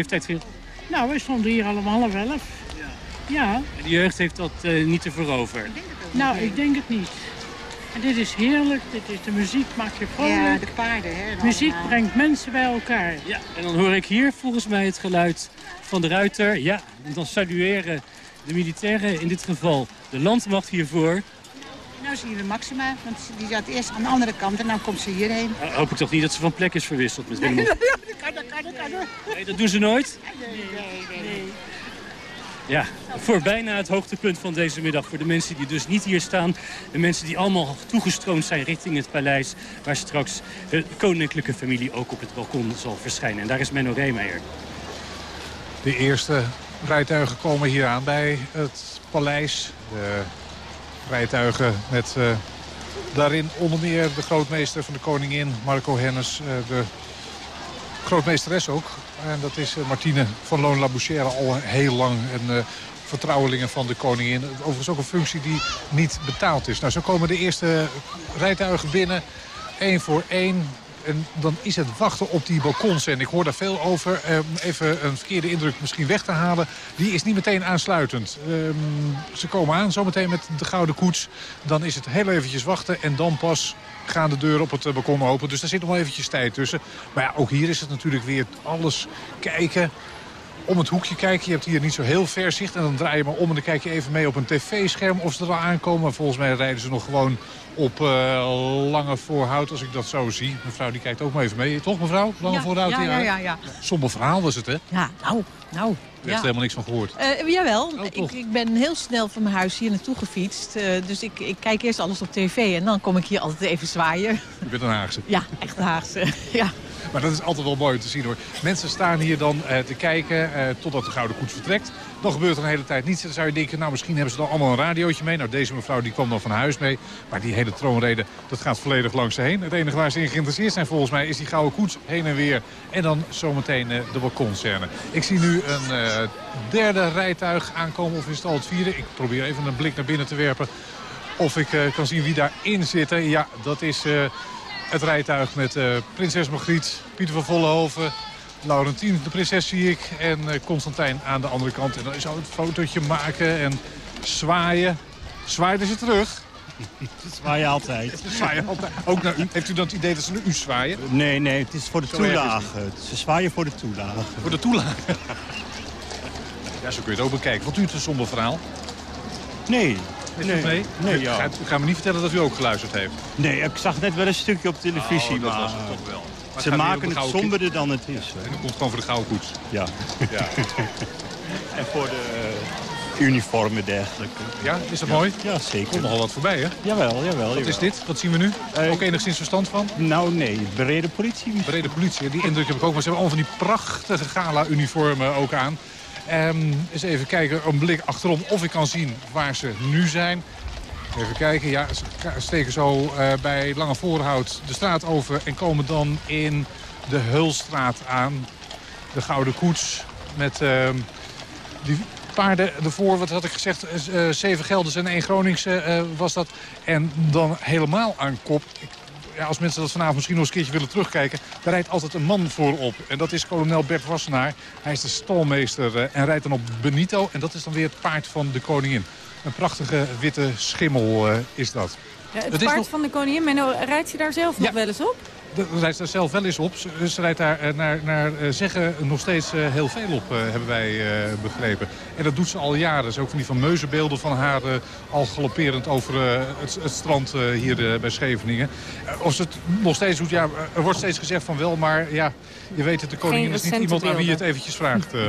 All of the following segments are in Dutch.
leeftijd veel? Nou, wij stonden hier allemaal half elf. Ja, En de jeugd heeft dat eh, niet te veroveren. nou, ik denk het niet. En dit is heerlijk, dit is de muziek, maakt je Ja, vrolijk. de paarden, hè. Muziek allemaal. brengt mensen bij elkaar. Ja, en dan hoor ik hier volgens mij het geluid van de ruiter. Ja, dan salueren de militairen, in dit geval de landmacht hiervoor. Nou zien we Maxima, want die zat eerst aan de andere kant en dan komt ze hierheen. Uh, hoop ik toch niet dat ze van plek is verwisseld met Willem. Nee, dat doen ze nooit? Ja, voor bijna het hoogtepunt van deze middag. Voor de mensen die dus niet hier staan. De mensen die allemaal toegestroomd zijn richting het paleis. Waar straks de koninklijke familie ook op het balkon zal verschijnen. En daar is Menno Reemeyer. De eerste rijtuigen komen hier aan bij het paleis. De rijtuigen met eh, daarin onder meer de grootmeester van de koningin, Marco Hennis. eh, de grootmeesteres ook. En dat is eh, Martine van Loon Labouchère al heel lang. En vertrouwelingen van de koningin. Overigens ook een functie die niet betaald is. Nou, zo komen de eerste rijtuigen binnen. één voor één. En dan is het wachten op die balkons. En ik hoor daar veel over. Ehm, even een verkeerde indruk misschien weg te halen. Die is niet meteen aansluitend. Ehm, ze komen aan zometeen met de gouden koets. Dan is het heel eventjes wachten. En dan pas gaan de deuren op het eh, balkon open. Dus daar zit nog wel eventjes tijd tussen. Maar ja, ook hier is het natuurlijk weer alles kijken om het hoekje kijken. Je hebt hier niet zo heel ver zicht. En dan draai je maar om en dan kijk je even mee op een tv-scherm of ze er al aankomen. Volgens mij rijden ze nog gewoon op eh, lange voorhout, als ik dat zo zie. Mevrouw, die kijkt ook maar even mee. Toch, mevrouw? Lange Ja, voorhout? ja, hier ja, ja, ja. Somber verhaal was het, hè? Ja, nou, nou. Je hebt er Ja. helemaal niks van gehoord. Eh, jawel, Oh, ik, ik ben heel snel van mijn huis hier naartoe gefietst. eh, dus ik, ik kijk eerst alles op tv en dan kom ik hier altijd even zwaaien. Je bent een Haagse. Ja, echt Haagse. ja. Maar dat is altijd wel mooi om te zien hoor. Mensen staan hier dan eh, te kijken eh, totdat de Gouden Koets vertrekt. Dan gebeurt er een hele tijd niets. Dan zou je denken, nou misschien hebben ze dan allemaal een radiootje mee. Nou deze mevrouw die kwam dan van huis mee. Maar die hele troonrede, dat gaat volledig langs ze heen. Het enige waar ze in geïnteresseerd zijn volgens mij is die Gouden Koets heen en weer. En dan zometeen eh, de balkonscène. Ik zie nu een derde rijtuig aankomen. Of is het al het vierde? Ik probeer even een blik naar binnen te werpen. Of ik kan zien wie daarin zitten. Ja, dat is... het rijtuig met eh, prinses Margriet, Pieter van Vollenhoven, Laurentien, de prinses zie ik. En eh, Constantijn aan de andere kant. En dan zou het fotootje maken en zwaaien. Zwaaiden ze terug? Zwaai je altijd. Zwaaien altijd. Ook naar u. Heeft u dan het idee dat ze naar u zwaaien? Nee, nee, het is voor de is toelage. Ze zwaaien voor de toelage. Voor de toelage. Ja, zo kun je het ook bekijken. Vond u het een somber verhaal? Nee. Nee, mee? nee, ja. gaat me niet vertellen dat u ook geluisterd heeft. Nee, ik zag net wel een stukje op televisie, Oh, dat maar was het toch wel. Maar ze maken het somberder dan het is. En dat komt gewoon voor de gouden koets. Ja. Ja. En voor de eh, uniformen dergelijke. ja, is dat mooi? Ja, Er zeker. komt nogal wat voorbij, hè? Jawel, jawel. Wat is dit? Wat zien we nu? Eh, ook enigszins verstand van? Nou, nee. Bereden politie. Brede politie, die indruk heb ik ook. Maar ze hebben allemaal van die prachtige gala-uniformen ook aan. Ehm, eens even kijken, een blik achterom of ik kan zien waar ze nu zijn. Even kijken, ja, ze steken zo eh, bij Lange Voorhout de straat over... en komen dan in de Hulstraat aan. De Gouden Koets met ehm, die paarden ervoor. Wat had ik gezegd? Eh, eh, zeven Gelders en één Groningse was dat. En dan helemaal aan kop. Ja, als mensen dat vanavond misschien nog eens een keertje willen terugkijken... daar rijdt altijd een man voorop. En dat is kolonel Bert Wassenaar. Hij is de stalmeester eh, en rijdt dan op Benito. En dat is dan weer het paard van de koningin. Een prachtige witte schimmel eh, is dat. Ja, het, paard nog- van de koningin, Menno, rijdt je daar zelf nog wel eens op? Daar rijdt ze zelf wel eens op. Ze, ze rijdt daar eh, naar, naar zeggen nog steeds heel veel op, hebben wij begrepen. En dat doet ze al jaren. Ze ook van die fameuze beelden van haar eh, al galopperend over eh, het, het strand eh, hier bij Scheveningen. Of ze het nog steeds doet, ja, er wordt steeds gezegd van wel, maar ja, je weet het, de koningin is niet iemand aan wie je het eventjes vraagt eh,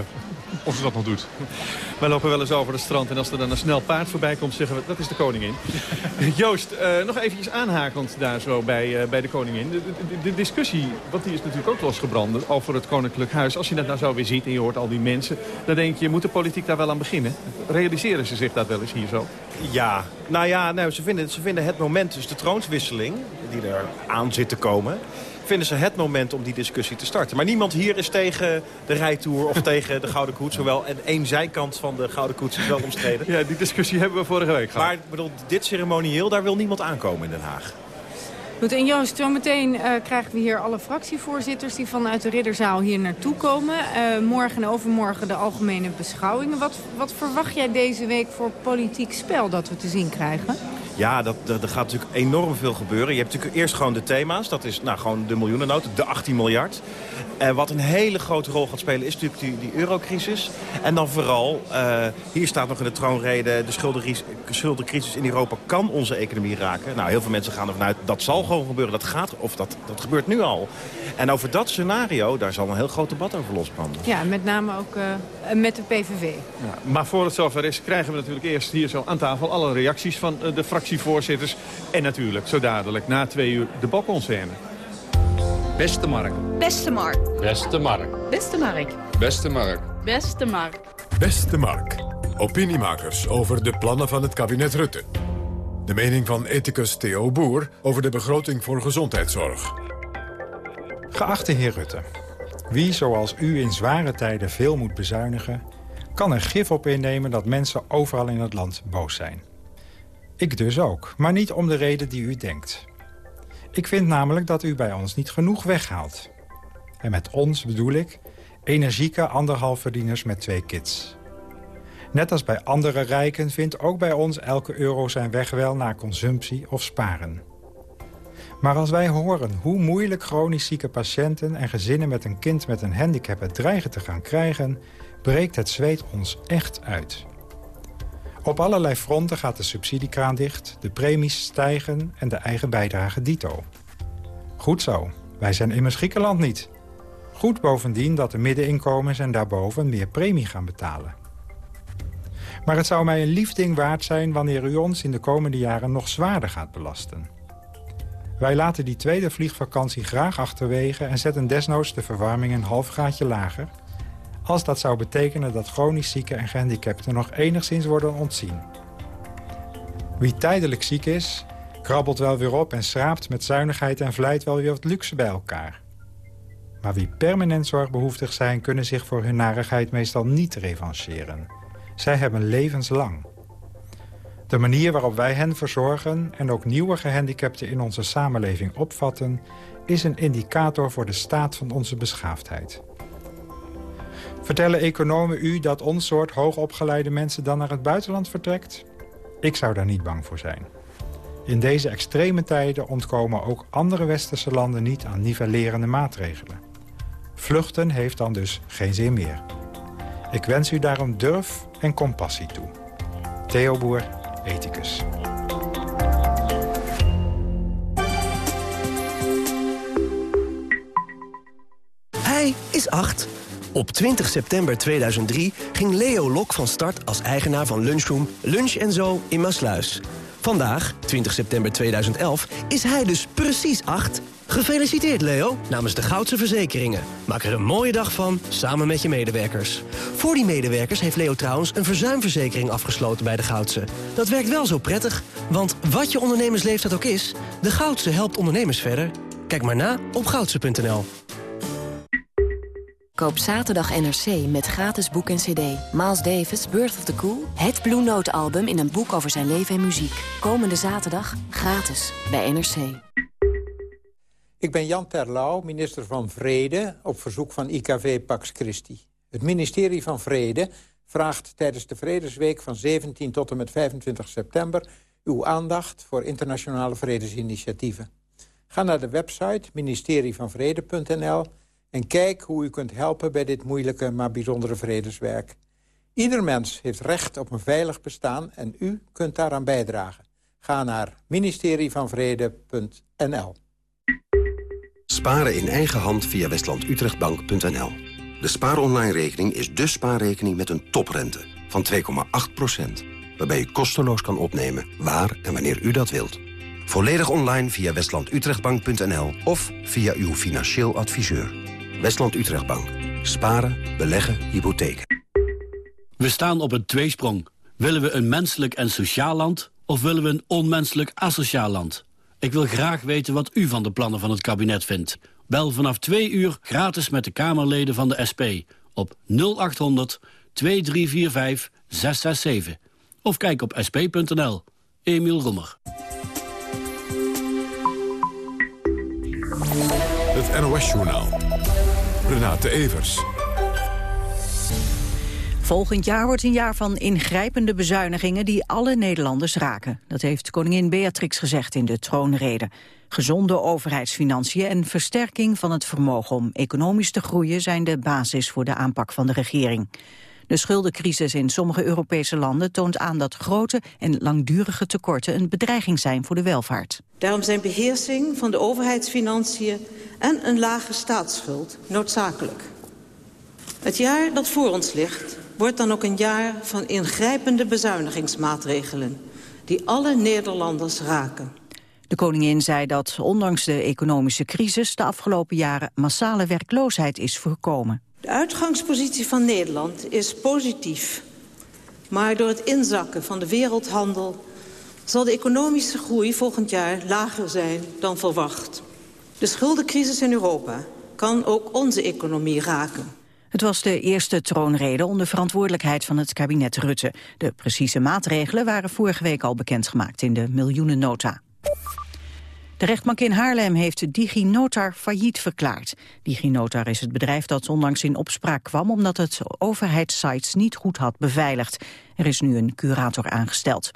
of ze dat nog doet. Wij lopen wel eens over het strand en als er dan een snel paard voorbij komt, zeggen we dat is de koningin. Joost, eh, nog eventjes aanhakend daar zo bij, eh, bij de koningin. De, de, de discussie, want die is natuurlijk ook losgebrand over het koninklijk huis. Als je dat nou zo weer ziet en je hoort al die mensen, dan denk je, moet de politiek daar wel aan beginnen? Realiseren ze zich dat wel eens hier zo? Ja, nou ja, nou, ze, vinden, ze vinden het moment, dus de troonswisseling, die er aan zit te komen... vinden ze het moment om die discussie te starten. Maar niemand hier is tegen de rijtour of tegen de Gouden Koets. Hoewel en één zijkant van de Gouden Koets is wel omstreden. Ja, die discussie hebben we vorige week gehad. Maar bedoel, dit ceremonieel, daar wil niemand aankomen in Den Haag. Goed, en Joost, zometeen uh, krijgen we hier alle fractievoorzitters... die vanuit de Ridderzaal hier naartoe komen. Uh, morgen en overmorgen de algemene beschouwingen. Wat, wat verwacht jij deze week voor politiek spel dat we te zien krijgen? Ja, dat, er gaat natuurlijk enorm veel gebeuren. Je hebt natuurlijk eerst gewoon de thema's. Dat is nou, gewoon de miljoenennoot, de 18 miljard. En wat een hele grote rol gaat spelen is natuurlijk die, die eurocrisis. En dan vooral, uh, hier staat nog in de troonrede... de schuldencrisis in Europa kan onze economie raken. Nou, heel veel mensen gaan ervan uit dat zal gewoon gebeuren. Dat gaat, of dat, dat gebeurt nu al. En over dat scenario, daar zal een heel groot debat over losbranden. Ja, met name ook uh, met de PVV. Ja, maar voor het zover is, krijgen we natuurlijk eerst hier zo aan tafel... alle reacties van uh, de fractievoorzitters. En natuurlijk, zo dadelijk, na twee uur, de balkonscène. Beste Mark. Beste Mark. Beste Mark. Beste Mark. Beste Mark. Beste Mark. Beste Mark. Opiniemakers over de plannen van het kabinet Rutte. De mening van ethicus Theo Boer over de begroting voor gezondheidszorg. Geachte heer Rutte. Wie zoals u in zware tijden veel moet bezuinigen... kan er gif op innemen dat mensen overal in het land boos zijn. Ik dus ook, maar niet om de reden die u denkt. Ik vind namelijk dat u bij ons niet genoeg weghaalt. En met ons bedoel ik energieke anderhalfverdieners met twee kids. Net als bij andere rijken vindt ook bij ons elke euro zijn weg wel naar consumptie of sparen. Maar als wij horen hoe moeilijk chronisch zieke patiënten... en gezinnen met een kind met een handicap het dreigen te gaan krijgen... breekt het zweet ons echt uit. Op allerlei fronten gaat de subsidiekraan dicht, de premies stijgen en de eigen bijdrage dito. Goed zo, wij zijn immers Griekenland niet. Goed bovendien dat de middeninkomens en daarboven meer premie gaan betalen. Maar het zou mij een lief ding waard zijn wanneer u ons in de komende jaren nog zwaarder gaat belasten. Wij laten die tweede vliegvakantie graag achterwege en zetten desnoods de verwarming een half graadje lager als dat zou betekenen dat chronisch zieken en gehandicapten nog enigszins worden ontzien. Wie tijdelijk ziek is, krabbelt wel weer op en schraapt met zuinigheid en vlijt wel weer wat luxe bij elkaar. Maar wie permanent zorgbehoeftig zijn, kunnen zich voor hun narigheid meestal niet revancheren. Zij hebben levenslang. De manier waarop wij hen verzorgen en ook nieuwe gehandicapten in onze samenleving opvatten... is een indicator voor de staat van onze beschaafdheid. Vertellen economen u dat ons soort hoogopgeleide mensen dan naar het buitenland vertrekt? Ik zou daar niet bang voor zijn. In deze extreme tijden ontkomen ook andere westerse landen niet aan nivellerende maatregelen. Vluchten heeft dan dus geen zin meer. Ik wens u daarom durf en compassie toe. Theo Boer, ethicus. Hij is acht. Op 20 september 2003 ging Leo Lok van start als eigenaar van lunchroom Lunch Zo in Maasluis. Vandaag, 20 september 2011, is hij dus precies 8. Gefeliciteerd Leo, namens de Goudse Verzekeringen. Maak er een mooie dag van, samen met je medewerkers. Voor die medewerkers heeft Leo trouwens een verzuimverzekering afgesloten bij de Goudse. Dat werkt wel zo prettig, want wat je ondernemersleeftijd ook is... de Goudse helpt ondernemers verder. Kijk maar na op goudse.nl. Koop zaterdag NRC met gratis boek en cd. Miles Davis, Birth of the Cool. Het Blue Note album in een boek over zijn leven en muziek. Komende zaterdag gratis bij NRC. Ik ben Jan Terlouw, minister van Vrede, op verzoek van IKV Pax Christi. Het ministerie van Vrede vraagt tijdens de Vredesweek van 17 tot en met 25 september... uw aandacht voor internationale vredesinitiatieven. Ga naar de website ministerievanvrede.nl en kijk hoe u kunt helpen bij dit moeilijke maar bijzondere vredeswerk. Ieder mens heeft recht op een veilig bestaan en u kunt daaraan bijdragen. Ga naar ministerievanvrede.nl Sparen in eigen hand via westlandutrechtbank.nl De spaaronline-rekening is de spaarrekening met een toprente van 2,8% waarbij u kosteloos kan opnemen waar en wanneer u dat wilt. Volledig online via westlandutrechtbank.nl of via uw financieel adviseur. Westland Utrechtbank. Sparen, beleggen, hypotheken. We staan op een tweesprong. Willen we een menselijk en sociaal land... of willen we een onmenselijk asociaal land? Ik wil graag weten wat u van de plannen van het kabinet vindt. Bel vanaf twee uur gratis met de Kamerleden van de SP... op 0800 2345 667. Of kijk op sp.nl. Emiel Roemer. het NOS-journaal. Renate Evers. Volgend jaar wordt een jaar van ingrijpende bezuinigingen die alle Nederlanders raken. Dat heeft koningin Beatrix gezegd in de troonrede. Gezonde overheidsfinanciën en versterking van het vermogen om economisch te groeien zijn de basis voor de aanpak van de regering. De schuldencrisis in sommige Europese landen toont aan dat grote en langdurige tekorten een bedreiging zijn voor de welvaart. Daarom zijn beheersing van de overheidsfinanciën en een lage staatsschuld noodzakelijk. Het jaar dat voor ons ligt wordt dan ook een jaar van ingrijpende bezuinigingsmaatregelen... die alle Nederlanders raken. De koningin zei dat ondanks de economische crisis de afgelopen jaren massale werkloosheid is voorkomen. De uitgangspositie van Nederland is positief. Maar door het inzakken van de wereldhandel zal de economische groei volgend jaar lager zijn dan verwacht. De schuldencrisis in Europa kan ook onze economie raken. Het was de eerste troonrede onder verantwoordelijkheid van het kabinet Rutte. De precieze maatregelen waren vorige week al bekendgemaakt in de miljoenennota. De rechtbank in Haarlem heeft DigiNotar failliet verklaard. DigiNotar is het bedrijf dat onlangs in opspraak kwam... omdat het overheidssites niet goed had beveiligd. Er is nu een curator aangesteld.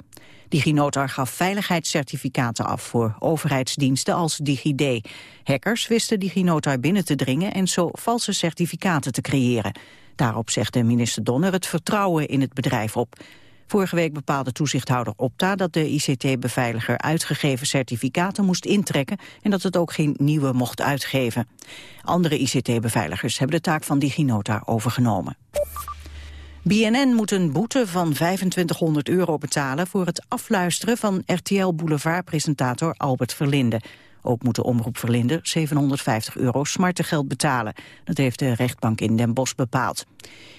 DigiNotar gaf veiligheidscertificaten af voor overheidsdiensten als DigiD. Hackers wisten DigiNotar binnen te dringen en zo valse certificaten te creëren. Daarop zegde minister Donner het vertrouwen in het bedrijf op. Vorige week bepaalde toezichthouder Opta dat de ICT-beveiliger uitgegeven certificaten moest intrekken en dat het ook geen nieuwe mocht uitgeven. Andere ICT-beveiligers hebben de taak van DigiNota overgenomen. BNN moet een boete van 2500 euro betalen voor het afluisteren van RTL Boulevard-presentator Albert Verlinde. Ook moet de omroep Verlinde 750 euro smartengeld betalen. Dat heeft de rechtbank in Den Bosch bepaald.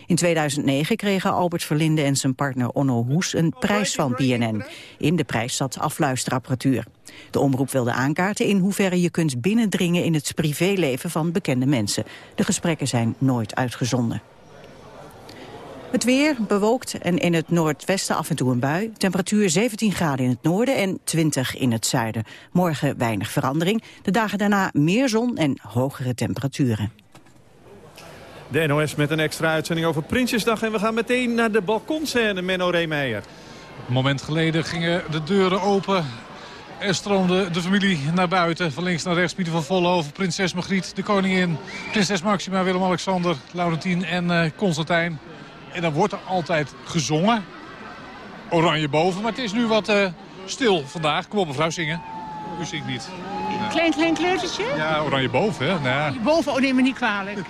In 2009 kregen Albert Verlinde en zijn partner Onno Hoes een prijs van BNN. In de prijs zat afluisterapparatuur. De omroep wilde aankaarten in hoeverre je kunt binnendringen in het privéleven van bekende mensen. De gesprekken zijn nooit uitgezonden. Het weer bewolkt en in het noordwesten af en toe een bui. Temperatuur 17 graden in het noorden en 20 in het zuiden. Morgen weinig verandering. De dagen daarna meer zon en hogere temperaturen. De NOS met een extra uitzending over Prinsjesdag. En we gaan meteen naar de balkonscène, Menno Reemeijer. Een moment geleden gingen de deuren open. Er stroomde de familie naar buiten. Van links naar rechts Pieter van Vollenhoven, prinses Margriet, de koningin... prinses Maxima, Willem-Alexander, Laurentien en uh, Constantijn. En dan wordt er altijd gezongen. Oranje boven, maar het is nu wat uh, stil vandaag. Kom op mevrouw, zingen. U zingt niet. Klein, klein kleutertje? Ja, oranje boven, hè? Nou, Boven, oh neem me niet kwalijk.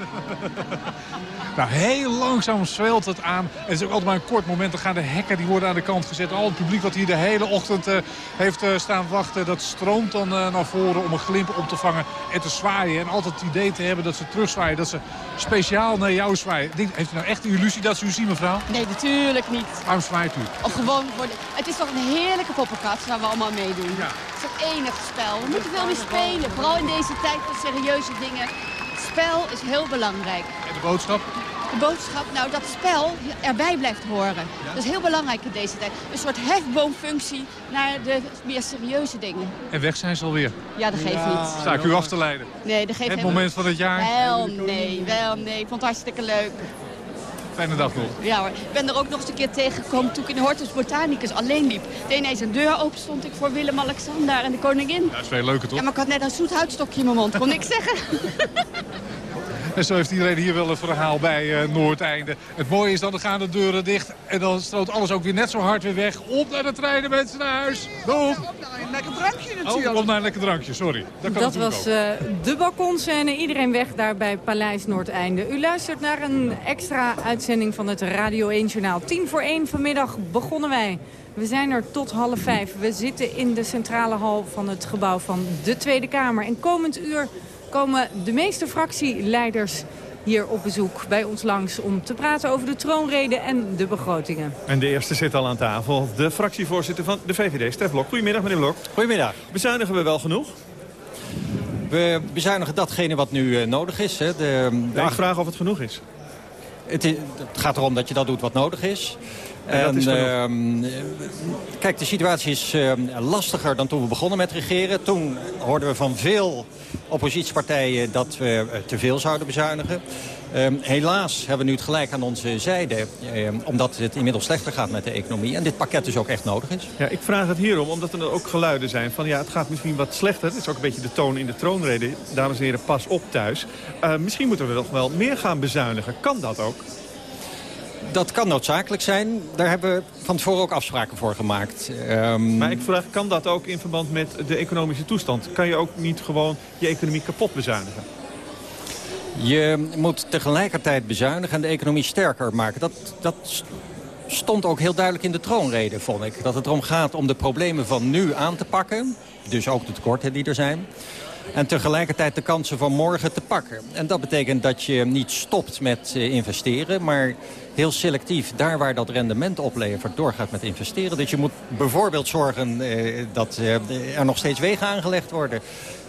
nou, heel langzaam zwelt het aan. Het is ook altijd maar een kort moment. Dan gaan de hekken die worden aan de kant gezet. Al het publiek wat hier de hele ochtend uh, heeft uh, staan wachten... dat stroomt dan uh, naar voren om een glimp op te vangen en te zwaaien. En altijd het idee te hebben dat ze terugzwaaien. Dat ze speciaal naar jou zwaaien. Heeft u nou echt de illusie dat ze u zien, mevrouw? Nee, natuurlijk niet. Waarom zwaait u? Of gewoon voor de... Het is toch een heerlijke poppenkast waar we allemaal meedoen. Ja. Het is het enige spel. We moeten veel meer spelen. Vooral in deze tijd van serieuze dingen. Het spel is heel belangrijk. En de boodschap? De boodschap, nou dat spel erbij blijft horen. Dat is heel belangrijk in deze tijd. Een soort hefboomfunctie naar de meer serieuze dingen. En weg zijn ze alweer. Ja, dat geeft niet. Sta ik u af te leiden? Nee, dat geeft Het helemaal- moment van het jaar? Wel nee, wel nee. Ik vond het hartstikke leuk. Fijne dag nog. Ja hoor. Ik ben er ook nog eens een keer tegengekomen toen ik in de Hortus Botanicus alleen liep. Deed ineens een deur open, stond ik voor Willem-Alexander en de koningin. Ja, dat is veel leuker toch? Ja, maar ik had net een zoet houtstokje in mijn mond. Kon niks zeggen. En zo heeft iedereen hier wel een verhaal bij uh, Noordeinde. Het mooie is dan, dan gaan de deuren dicht. En dan stroomt alles ook weer net zo hard weer weg. Op naar de treinen, mensen naar huis. Doeg! Op naar een lekker drankje natuurlijk. Oh, op naar een lekker drankje, sorry. Dat, was eh, de balkonscène. Iedereen weg daar bij Paleis Noordeinde. U luistert naar een extra uitzending van het Radio 1 Journaal. Tien voor één vanmiddag begonnen wij. We zijn er tot half vijf. We zitten in de centrale hal van het gebouw van de Tweede Kamer. En komend uur komen de meeste fractieleiders hier op bezoek bij ons langs... om te praten over de troonrede en de begrotingen. En de eerste zit al aan tafel. De fractievoorzitter van de VVD, Stef Blok. Goedemiddag, meneer Blok. Goedemiddag. Bezuinigen we wel genoeg? We bezuinigen datgene wat nu eh, nodig is. Hè. De, de Ja, ik vraag of het genoeg is. het, het, gaat erom dat je dat doet wat nodig is. En dat is ehm, kijk, de situatie is ehm, lastiger dan toen we begonnen met regeren. Toen hoorden we van veel oppositiepartijen dat we eh, te veel zouden bezuinigen. Ehm, helaas hebben we nu het gelijk aan onze zijde. omdat het inmiddels slechter gaat met de economie. En dit pakket dus ook echt nodig is. Ja, ik vraag het hierom, omdat er ook geluiden zijn van... ja, het gaat misschien wat slechter. Het is ook een beetje de toon in de troonrede. Dames en heren, pas op thuis. Eh, misschien moeten we nog wel meer gaan bezuinigen. Kan dat ook? Dat kan noodzakelijk zijn. Daar hebben we van tevoren ook afspraken voor gemaakt. Ehm, Maar ik vraag, kan dat ook in verband met de economische toestand? Kan je ook niet gewoon je economie kapot bezuinigen? Je moet tegelijkertijd bezuinigen en de economie sterker maken. Dat, dat stond ook heel duidelijk in de troonrede, vond ik. Dat het erom gaat om de problemen van nu aan te pakken. Dus ook de tekorten die er zijn. En tegelijkertijd de kansen van morgen te pakken. En dat betekent dat je niet stopt met eh, investeren... maar heel selectief, daar waar dat rendement oplevert, doorgaat met investeren. Dus je moet bijvoorbeeld zorgen eh, dat eh, er nog steeds wegen aangelegd worden.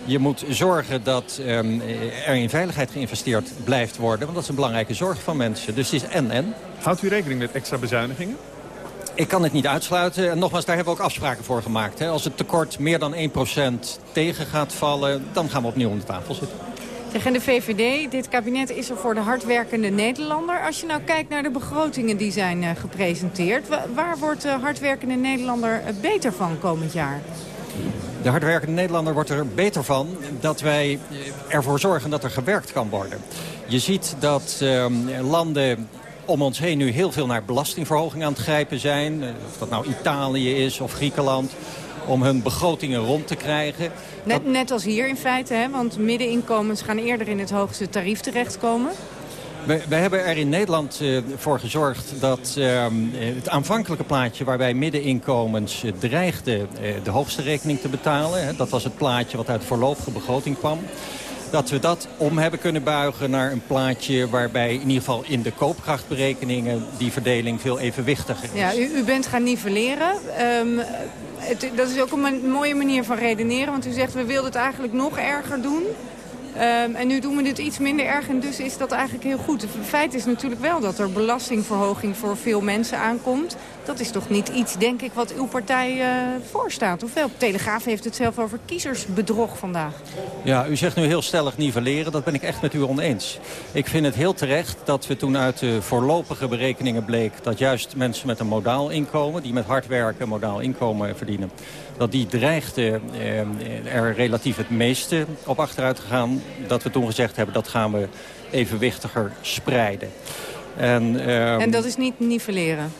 Je moet zorgen dat ehm, er in veiligheid geïnvesteerd blijft worden. Want dat is een belangrijke zorg van mensen. Dus het is en-en. Houdt u rekening met extra bezuinigingen? Ik kan het niet uitsluiten. En nogmaals, daar hebben we ook afspraken voor gemaakt. Hè. Als het tekort meer dan 1% tegen gaat vallen... dan gaan we opnieuw om de tafel zitten. Tegen de VVD, dit kabinet is er voor de hardwerkende Nederlander. Als je nou kijkt naar de begrotingen die zijn uh, gepresenteerd... Wa waar wordt de hardwerkende Nederlander uh, beter van komend jaar? De hardwerkende Nederlander wordt er beter van dat wij ervoor zorgen dat er gewerkt kan worden. Je ziet dat uh, landen om ons heen nu heel veel naar belastingverhoging aan het grijpen zijn. Of dat nou Italië is of Griekenland om hun begrotingen rond te krijgen. Net, net als hier in feite, hè? want middeninkomens gaan eerder in het hoogste tarief terechtkomen. We, we, hebben er in Nederland uh, voor gezorgd dat uh, het aanvankelijke plaatje... waarbij middeninkomens uh, dreigden de hoogste rekening te betalen... Hè, dat was het plaatje wat uit de voorlopige begroting kwam... dat we dat om hebben kunnen buigen naar een plaatje... waarbij in ieder geval in de koopkrachtberekeningen... die verdeling veel evenwichtiger is. Ja, u, u bent gaan nivelleren. Um, het, dat is ook een mooie manier van redeneren. Want u zegt, we wilden het eigenlijk nog erger doen... Um, en nu doen we dit iets minder erg en dus is dat eigenlijk heel goed. Het feit is natuurlijk wel dat er belastingverhoging voor veel mensen aankomt. Dat is toch niet iets, denk ik, wat uw partij uh, voorstaat? Hoeveel? Telegraaf heeft het zelf over kiezersbedrog vandaag. Ja, u zegt nu heel stellig nivelleren. Dat ben ik echt met u oneens. Ik vind het heel terecht dat we toen uit de voorlopige berekeningen bleek... dat juist mensen met een modaal inkomen, die met hard werken modaal inkomen verdienen... dat die dreigden eh, er relatief het meeste op achteruit te gaan. Dat we toen gezegd hebben, dat gaan we evenwichtiger spreiden. En, uh, en dat is niet nivelleren?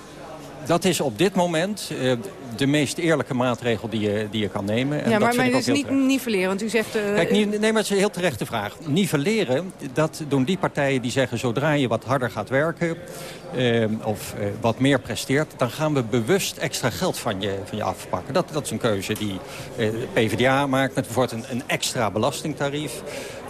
Dat is op dit moment uh, de meest eerlijke maatregel die je, die je kan nemen. En ja, maar, maar het is niet terecht. nivelleren, want u zegt... Uh, Kijk, nee, maar het is een heel terechte vraag. Nivelleren, dat doen die partijen die zeggen... zodra je wat harder gaat werken uh, of wat meer presteert... dan gaan we bewust extra geld van je, van je afpakken. Dat, dat is een keuze die PvdA maakt met bijvoorbeeld een, een extra belastingtarief.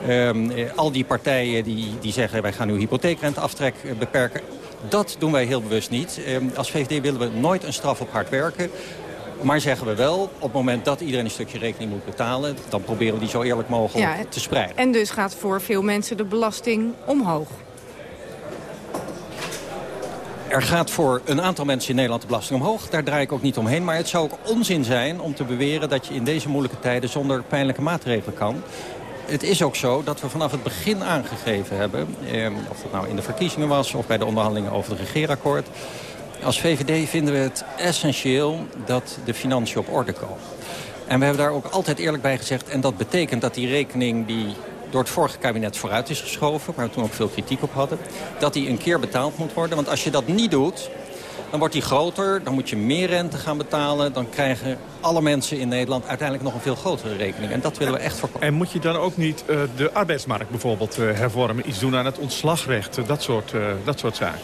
Um, al die partijen die, die zeggen... wij gaan uw hypotheekrenteaftrek beperken dat doen wij heel bewust niet. Als VVD willen we nooit een straf op hard werken. Maar zeggen we wel, op het moment dat iedereen een stukje rekening moet betalen... dan proberen we die zo eerlijk mogelijk ja, te spreiden. En dus gaat voor veel mensen de belasting omhoog. Er gaat voor een aantal mensen in Nederland de belasting omhoog. Daar draai ik ook niet omheen. Maar het zou ook onzin zijn om te beweren dat je in deze moeilijke tijden... zonder pijnlijke maatregelen kan het is ook zo dat we vanaf het begin aangegeven hebben... Eh, of dat nou in de verkiezingen was of bij de onderhandelingen over het regeerakkoord... als VVD vinden we het essentieel dat de financiën op orde komen. En we hebben daar ook altijd eerlijk bij gezegd... en dat betekent dat die rekening die door het vorige kabinet vooruit is geschoven... waar we toen ook veel kritiek op hadden... dat die een keer betaald moet worden. Want als je dat niet doet, dan wordt die groter, dan moet je meer rente gaan betalen. Dan krijgen alle mensen in Nederland uiteindelijk nog een veel grotere rekening. En dat willen we echt voorkomen. En moet je dan ook niet uh, de arbeidsmarkt bijvoorbeeld uh, hervormen? Iets doen aan het ontslagrecht, uh, dat, soort, dat soort zaken?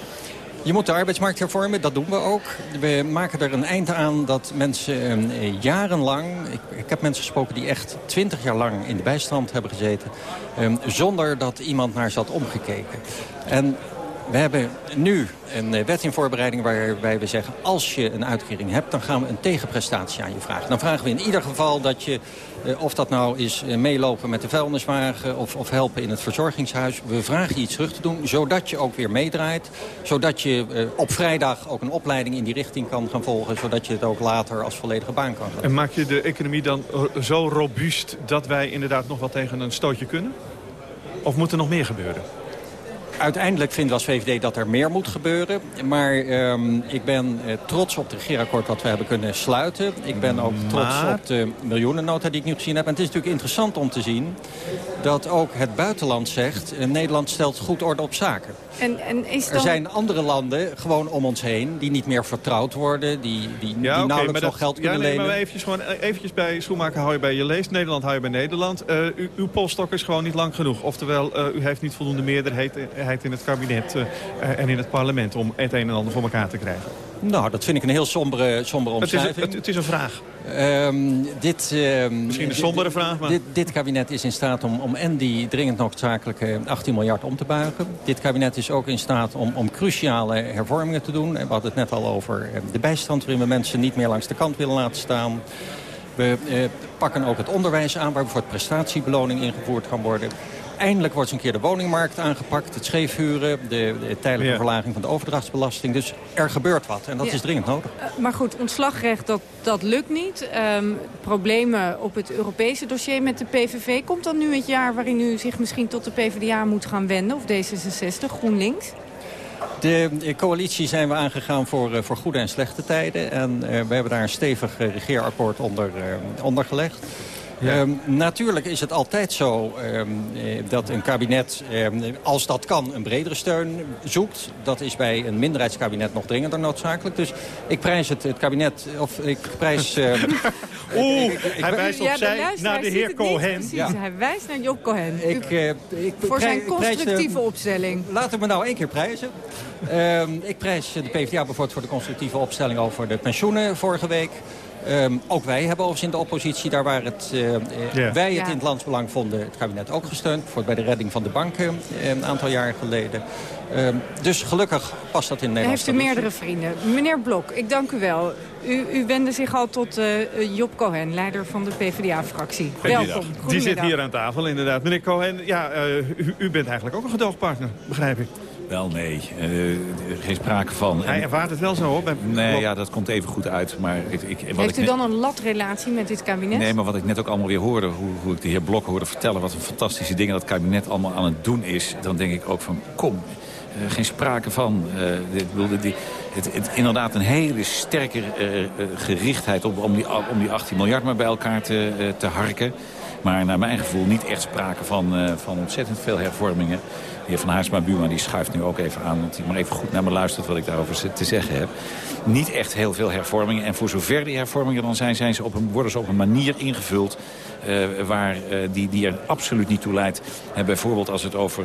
Je moet de arbeidsmarkt hervormen, dat doen we ook. We maken er een eind aan dat mensen eh, jarenlang... Ik, ik, heb mensen gesproken die echt twintig jaar lang in de bijstand hebben gezeten... Eh, zonder dat iemand naar zat omgekeken. En We hebben nu een eh, wet in voorbereiding waarbij we zeggen... als je een uitkering hebt, dan gaan we een tegenprestatie aan je vragen. Dan vragen we in ieder geval dat je, eh, of dat nou is eh, meelopen met de vuilniswagen... Of, of helpen in het verzorgingshuis, we vragen je iets terug te doen... zodat je ook weer meedraait. Zodat je op vrijdag ook een opleiding in die richting kan gaan volgen... zodat je het ook later als volledige baan kan gaan En maak je de economie dan zo robuust dat wij inderdaad nog wel tegen een stootje kunnen? Of moet er nog meer gebeuren? Uiteindelijk vinden we als VVD dat er meer moet gebeuren. Maar um, ik ben uh, trots op het regeerakkoord wat we hebben kunnen sluiten. Ik ben ook trots op de miljoenennota die ik nu gezien heb. En het is natuurlijk interessant om te zien dat ook het buitenland zegt... Uh, Nederland stelt goed orde op zaken. En, en is dan... Er zijn andere landen gewoon om ons heen die niet meer vertrouwd worden. Die, die, ja, die okay, nauwelijks nog geld kunnen ja, nee, lenen. Maar eventjes, gewoon, eh, eventjes bij Schoenmaker hou je bij je leest. Nederland hou je bij Nederland. Uh, u, uw polstok is gewoon niet lang genoeg. Oftewel, uh, u heeft niet voldoende meerderheid in het kabinet uh, en in het parlement... om het een en ander voor elkaar te krijgen. Nou, dat vind ik een heel sombere, sombere omschrijving. Het is, het, het is een vraag. Um, dit, um, Misschien een sombere vraag, maar... Dit, dit, kabinet is in staat om, om en die dringend noodzakelijke 18 miljard om te buigen. Dit kabinet is ook in staat om, om cruciale hervormingen te doen. We hadden het net al over de bijstand waarin we mensen niet meer langs de kant willen laten staan. We eh, pakken ook het onderwijs aan waar bijvoorbeeld prestatiebeloning ingevoerd kan worden. Eindelijk wordt eens een keer de woningmarkt aangepakt. Het scheefhuren, de, de tijdelijke ja. verlaging van de overdrachtsbelasting. Dus er gebeurt wat en dat ja. is dringend nodig. Uh, maar goed, ontslagrecht, dat, dat lukt niet. Um, problemen op het Europese dossier met de PVV. Komt dan nu het jaar waarin u zich misschien tot de PvdA moet gaan wenden? Of D66, GroenLinks? De coalitie zijn we aangegaan voor, uh, voor goede en slechte tijden. En uh, we hebben daar een stevig uh, regeerakkoord onder, onder gelegd. Ja. Um, natuurlijk is het altijd zo um, dat een kabinet, um, als dat kan, een bredere steun zoekt. Dat is bij een minderheidskabinet nog dringender noodzakelijk. Dus ik prijs het, het kabinet, of ik prijs... Oeh, hij wijst opzij ja, naar de heer Cohen. Ja. Hij wijst naar Job Cohen. Ik, uh, ik voor zijn constructieve prijs, opstelling. Laten we nou één keer prijzen. ik prijs de PvdA bijvoorbeeld voor de constructieve opstelling over de pensioenen vorige week. Um, ook wij hebben overigens in de oppositie, daar waar het, uh, yeah. wij het ja. in het landsbelang vonden, het kabinet ook gesteund. Bijvoorbeeld bij de redding van de banken een aantal jaar geleden. Um, dus gelukkig past dat in Nederland. Heeft u meerdere vrienden. Meneer Blok, ik dank u wel. U, u wende zich al tot uh, Job Cohen, leider van de PvdA-fractie. Welkom. Die zit hier aan tafel, inderdaad. Meneer Cohen, ja, uh, u, u bent eigenlijk ook een gedoogpartner, begrijp ik. Wel, nee. Uh, geen sprake van. Hij ervaart het wel zo, hoor. Nee, ja, dat komt even goed uit. Maar ik, ik, wat Heeft u dan een latrelatie met dit kabinet? Nee, maar wat ik net ook allemaal weer hoorde... Hoe, hoe ik de heer Blok hoorde vertellen... wat een fantastische dingen dat kabinet allemaal aan het doen is... dan denk ik ook van, kom, uh, geen sprake van. Uh, dit, die, het, het, inderdaad een hele sterke uh, gerichtheid op, om, die, om die 18 miljard maar bij elkaar te, te harken. Maar naar mijn gevoel niet echt sprake van, van ontzettend veel hervormingen. Heer Van Haarsma Buma die schuift nu ook even aan... want hij maar even goed naar me luistert wat ik daarover te zeggen heb. Niet echt heel veel hervormingen. En voor zover die hervormingen dan zijn, zijn ze op een, worden ze op een manier ingevuld... Uh, waar, uh, die, die er absoluut niet toe leidt. Uh, bijvoorbeeld als het over,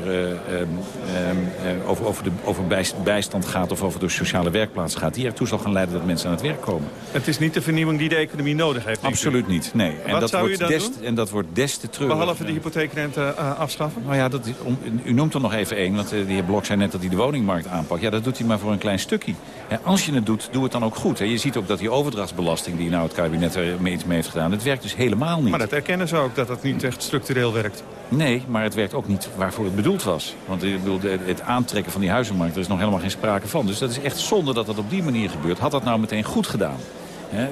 over, over, de, over bijstand gaat... of over de sociale werkplaats gaat... die ertoe zal gaan leiden dat mensen aan het werk komen. Het is niet de vernieuwing die de economie nodig heeft? Absoluut niet, nee. En Wat dat zou wordt u dan des, doen? En dat wordt des te treurig. Behalve de hypotheekrente afschaffen? Nou ja, dat, om, u noemt er nog even één. Want de heer Blok zei net dat hij de woningmarkt aanpakt. Ja, dat doet hij maar voor een klein stukje. Ja, als je het doet, doe het dan ook goed. Je ziet ook dat die overdrachtsbelasting die nou het kabinet er mee iets mee heeft gedaan... het werkt dus helemaal niet. Maar dat erkennen ze ook, dat het niet echt structureel werkt. Nee, maar het werkt ook niet waarvoor het bedoeld was. Want ik bedoel, het aantrekken van die huizenmarkt, er is nog helemaal geen sprake van. Dus dat is echt zonde dat dat op die manier gebeurt. Had dat nou meteen goed gedaan?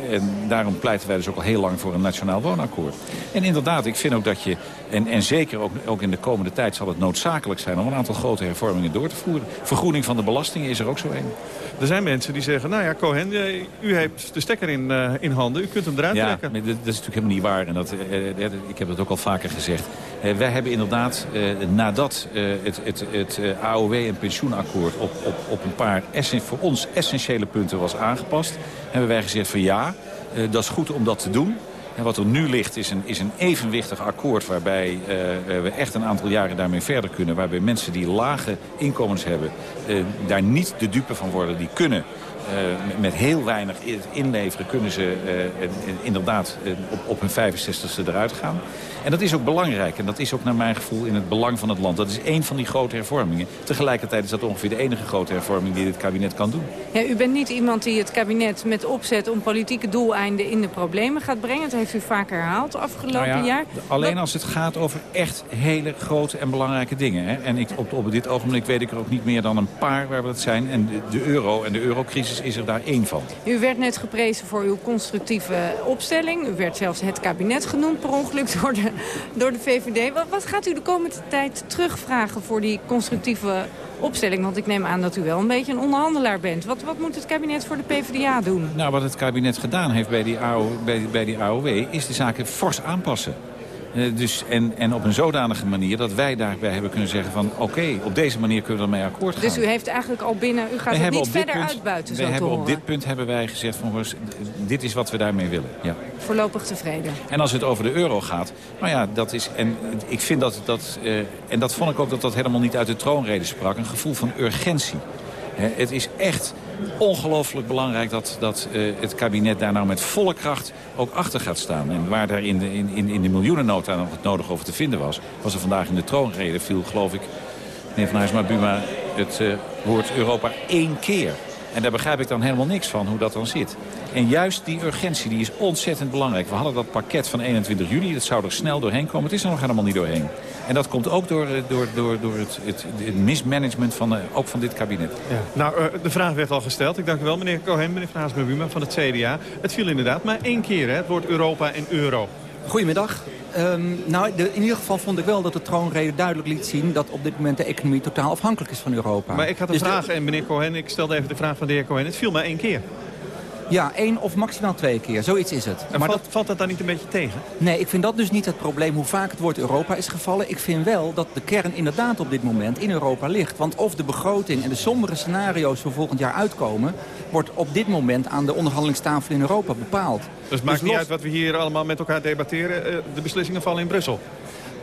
En daarom pleiten wij dus ook al heel lang voor een nationaal woonakkoord. En inderdaad, ik vind ook dat je, en, en zeker ook, ook in de komende tijd zal het noodzakelijk zijn... om een aantal grote hervormingen door te voeren. Vergroening van de belastingen is er ook zo een. Er zijn mensen die zeggen, nou ja, Cohen, u heeft de stekker in, uh, in handen. U kunt hem eruit ja, trekken. Maar dat, dat is natuurlijk helemaal niet waar. En dat, uh, ik heb dat ook al vaker gezegd. Wij hebben inderdaad, nadat het, het, het AOW- en pensioenakkoord... op, op, op een paar voor ons essentiële punten was aangepast... hebben wij gezegd van ja, dat is goed om dat te doen... En wat er nu ligt is een, is een evenwichtig akkoord waarbij uh, we echt een aantal jaren daarmee verder kunnen. Waarbij mensen die lage inkomens hebben daar niet de dupe van worden. Die kunnen met- met heel weinig inleveren kunnen ze eh, inderdaad eh, op, op hun 65ste eruit gaan. En dat is ook belangrijk. En dat is ook naar mijn gevoel in het belang van het land. Dat is één van die grote hervormingen. Tegelijkertijd is dat ongeveer de enige grote hervorming die dit kabinet kan doen. Ja, u bent niet iemand die het kabinet met opzet om politieke doeleinden in de problemen gaat brengen. Dat heeft u vaak herhaald afgelopen Nou ja, jaar. Alleen als het gaat over echt hele grote en belangrijke dingen. Hè. En ik, op, op dit ogenblik weet ik er ook niet meer dan een paar waar we het zijn. En de, de euro en de eurocrisis is er daar één van. U werd net geprezen voor uw constructieve opstelling. U werd zelfs het kabinet genoemd per ongeluk door de, door de VVD. Wat, wat gaat u de komende tijd terugvragen voor die constructieve opstelling? Want ik neem aan dat u wel een beetje een onderhandelaar bent. Wat, wat moet het kabinet voor de PvdA doen? Nou, wat het kabinet gedaan heeft bij die, AO, bij, bij die AOW... is de zaken fors aanpassen. Eh, dus, en, en op een zodanige manier dat wij daarbij hebben kunnen zeggen van... oké, op deze manier kunnen we ermee akkoord gaan. Dus u heeft eigenlijk al binnen... U gaat het niet verder punt- uitbuiten, zo te hebben Op horen. dit punt hebben wij gezegd van... dit is wat we daarmee willen. Ja. Voorlopig tevreden. En als het over de euro gaat, nou ja, dat is... En ik vind dat, dat eh, en dat vond ik ook dat dat helemaal niet uit de troonrede sprak... een gevoel van urgentie. Het is echt ongelooflijk belangrijk dat, dat eh, het kabinet daar nou met volle kracht ook achter gaat staan. En waar daar in de, in, in, in de miljoenennota nog het nodig over te vinden was... was er vandaag in de troonrede viel, geloof ik, meneer Van Huisma Buma... het eh, woord Europa één keer. En daar begrijp ik dan helemaal niks van, hoe dat dan zit. En juist die urgentie die is ontzettend belangrijk. We hadden dat pakket van 21 juli, dat zou er snel doorheen komen. Het is er nog helemaal niet doorheen. En dat komt ook door, eh, door, door, door het, het, het mismanagement van, eh, ook van dit kabinet. Nou, eh, de vraag werd al gesteld. Ik dank u wel, meneer Cohen, meneer Van Buma van het CDA. Het viel inderdaad maar één keer, hè, het woord Europa en euro. Goedemiddag. Ehm, nou, de- in ieder geval vond ik wel dat de troonrede duidelijk liet zien... dat op dit moment de economie totaal afhankelijk is van Europa. Maar ik had een Dus de- vraag, en meneer Cohen, ik stelde even de vraag van de heer Cohen. Het viel maar één keer. Ja, één of maximaal twee keer. Zoiets is het. En valt, valt dat dan niet een beetje tegen? Nee, ik vind dat dus niet het probleem hoe vaak het woord Europa is gevallen. Ik vind wel dat de kern inderdaad op dit moment in Europa ligt. Want of de begroting en de sombere scenario's voor volgend jaar uitkomen... wordt op dit moment aan de onderhandelingstafel in Europa bepaald. Dus het maakt niet los- uit wat we hier allemaal met elkaar debatteren. eh, de beslissingen vallen in Brussel.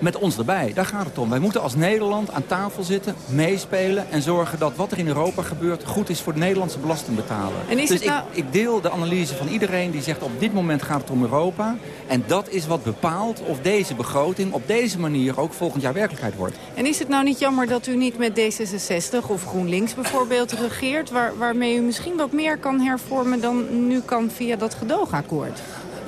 Met ons erbij, daar gaat het om. Wij moeten als Nederland aan tafel zitten, meespelen... en zorgen dat wat er in Europa gebeurt goed is voor de Nederlandse belastingbetaler. En is dus het nou- ik, ik deel de analyse van iedereen die zegt op dit moment gaat het om Europa. En dat is wat bepaalt of deze begroting op deze manier ook volgend jaar werkelijkheid wordt. En is het nou niet jammer dat u niet met D66 of GroenLinks bijvoorbeeld regeert... Waar, waarmee u misschien wat meer kan hervormen dan nu kan via dat gedoogakkoord?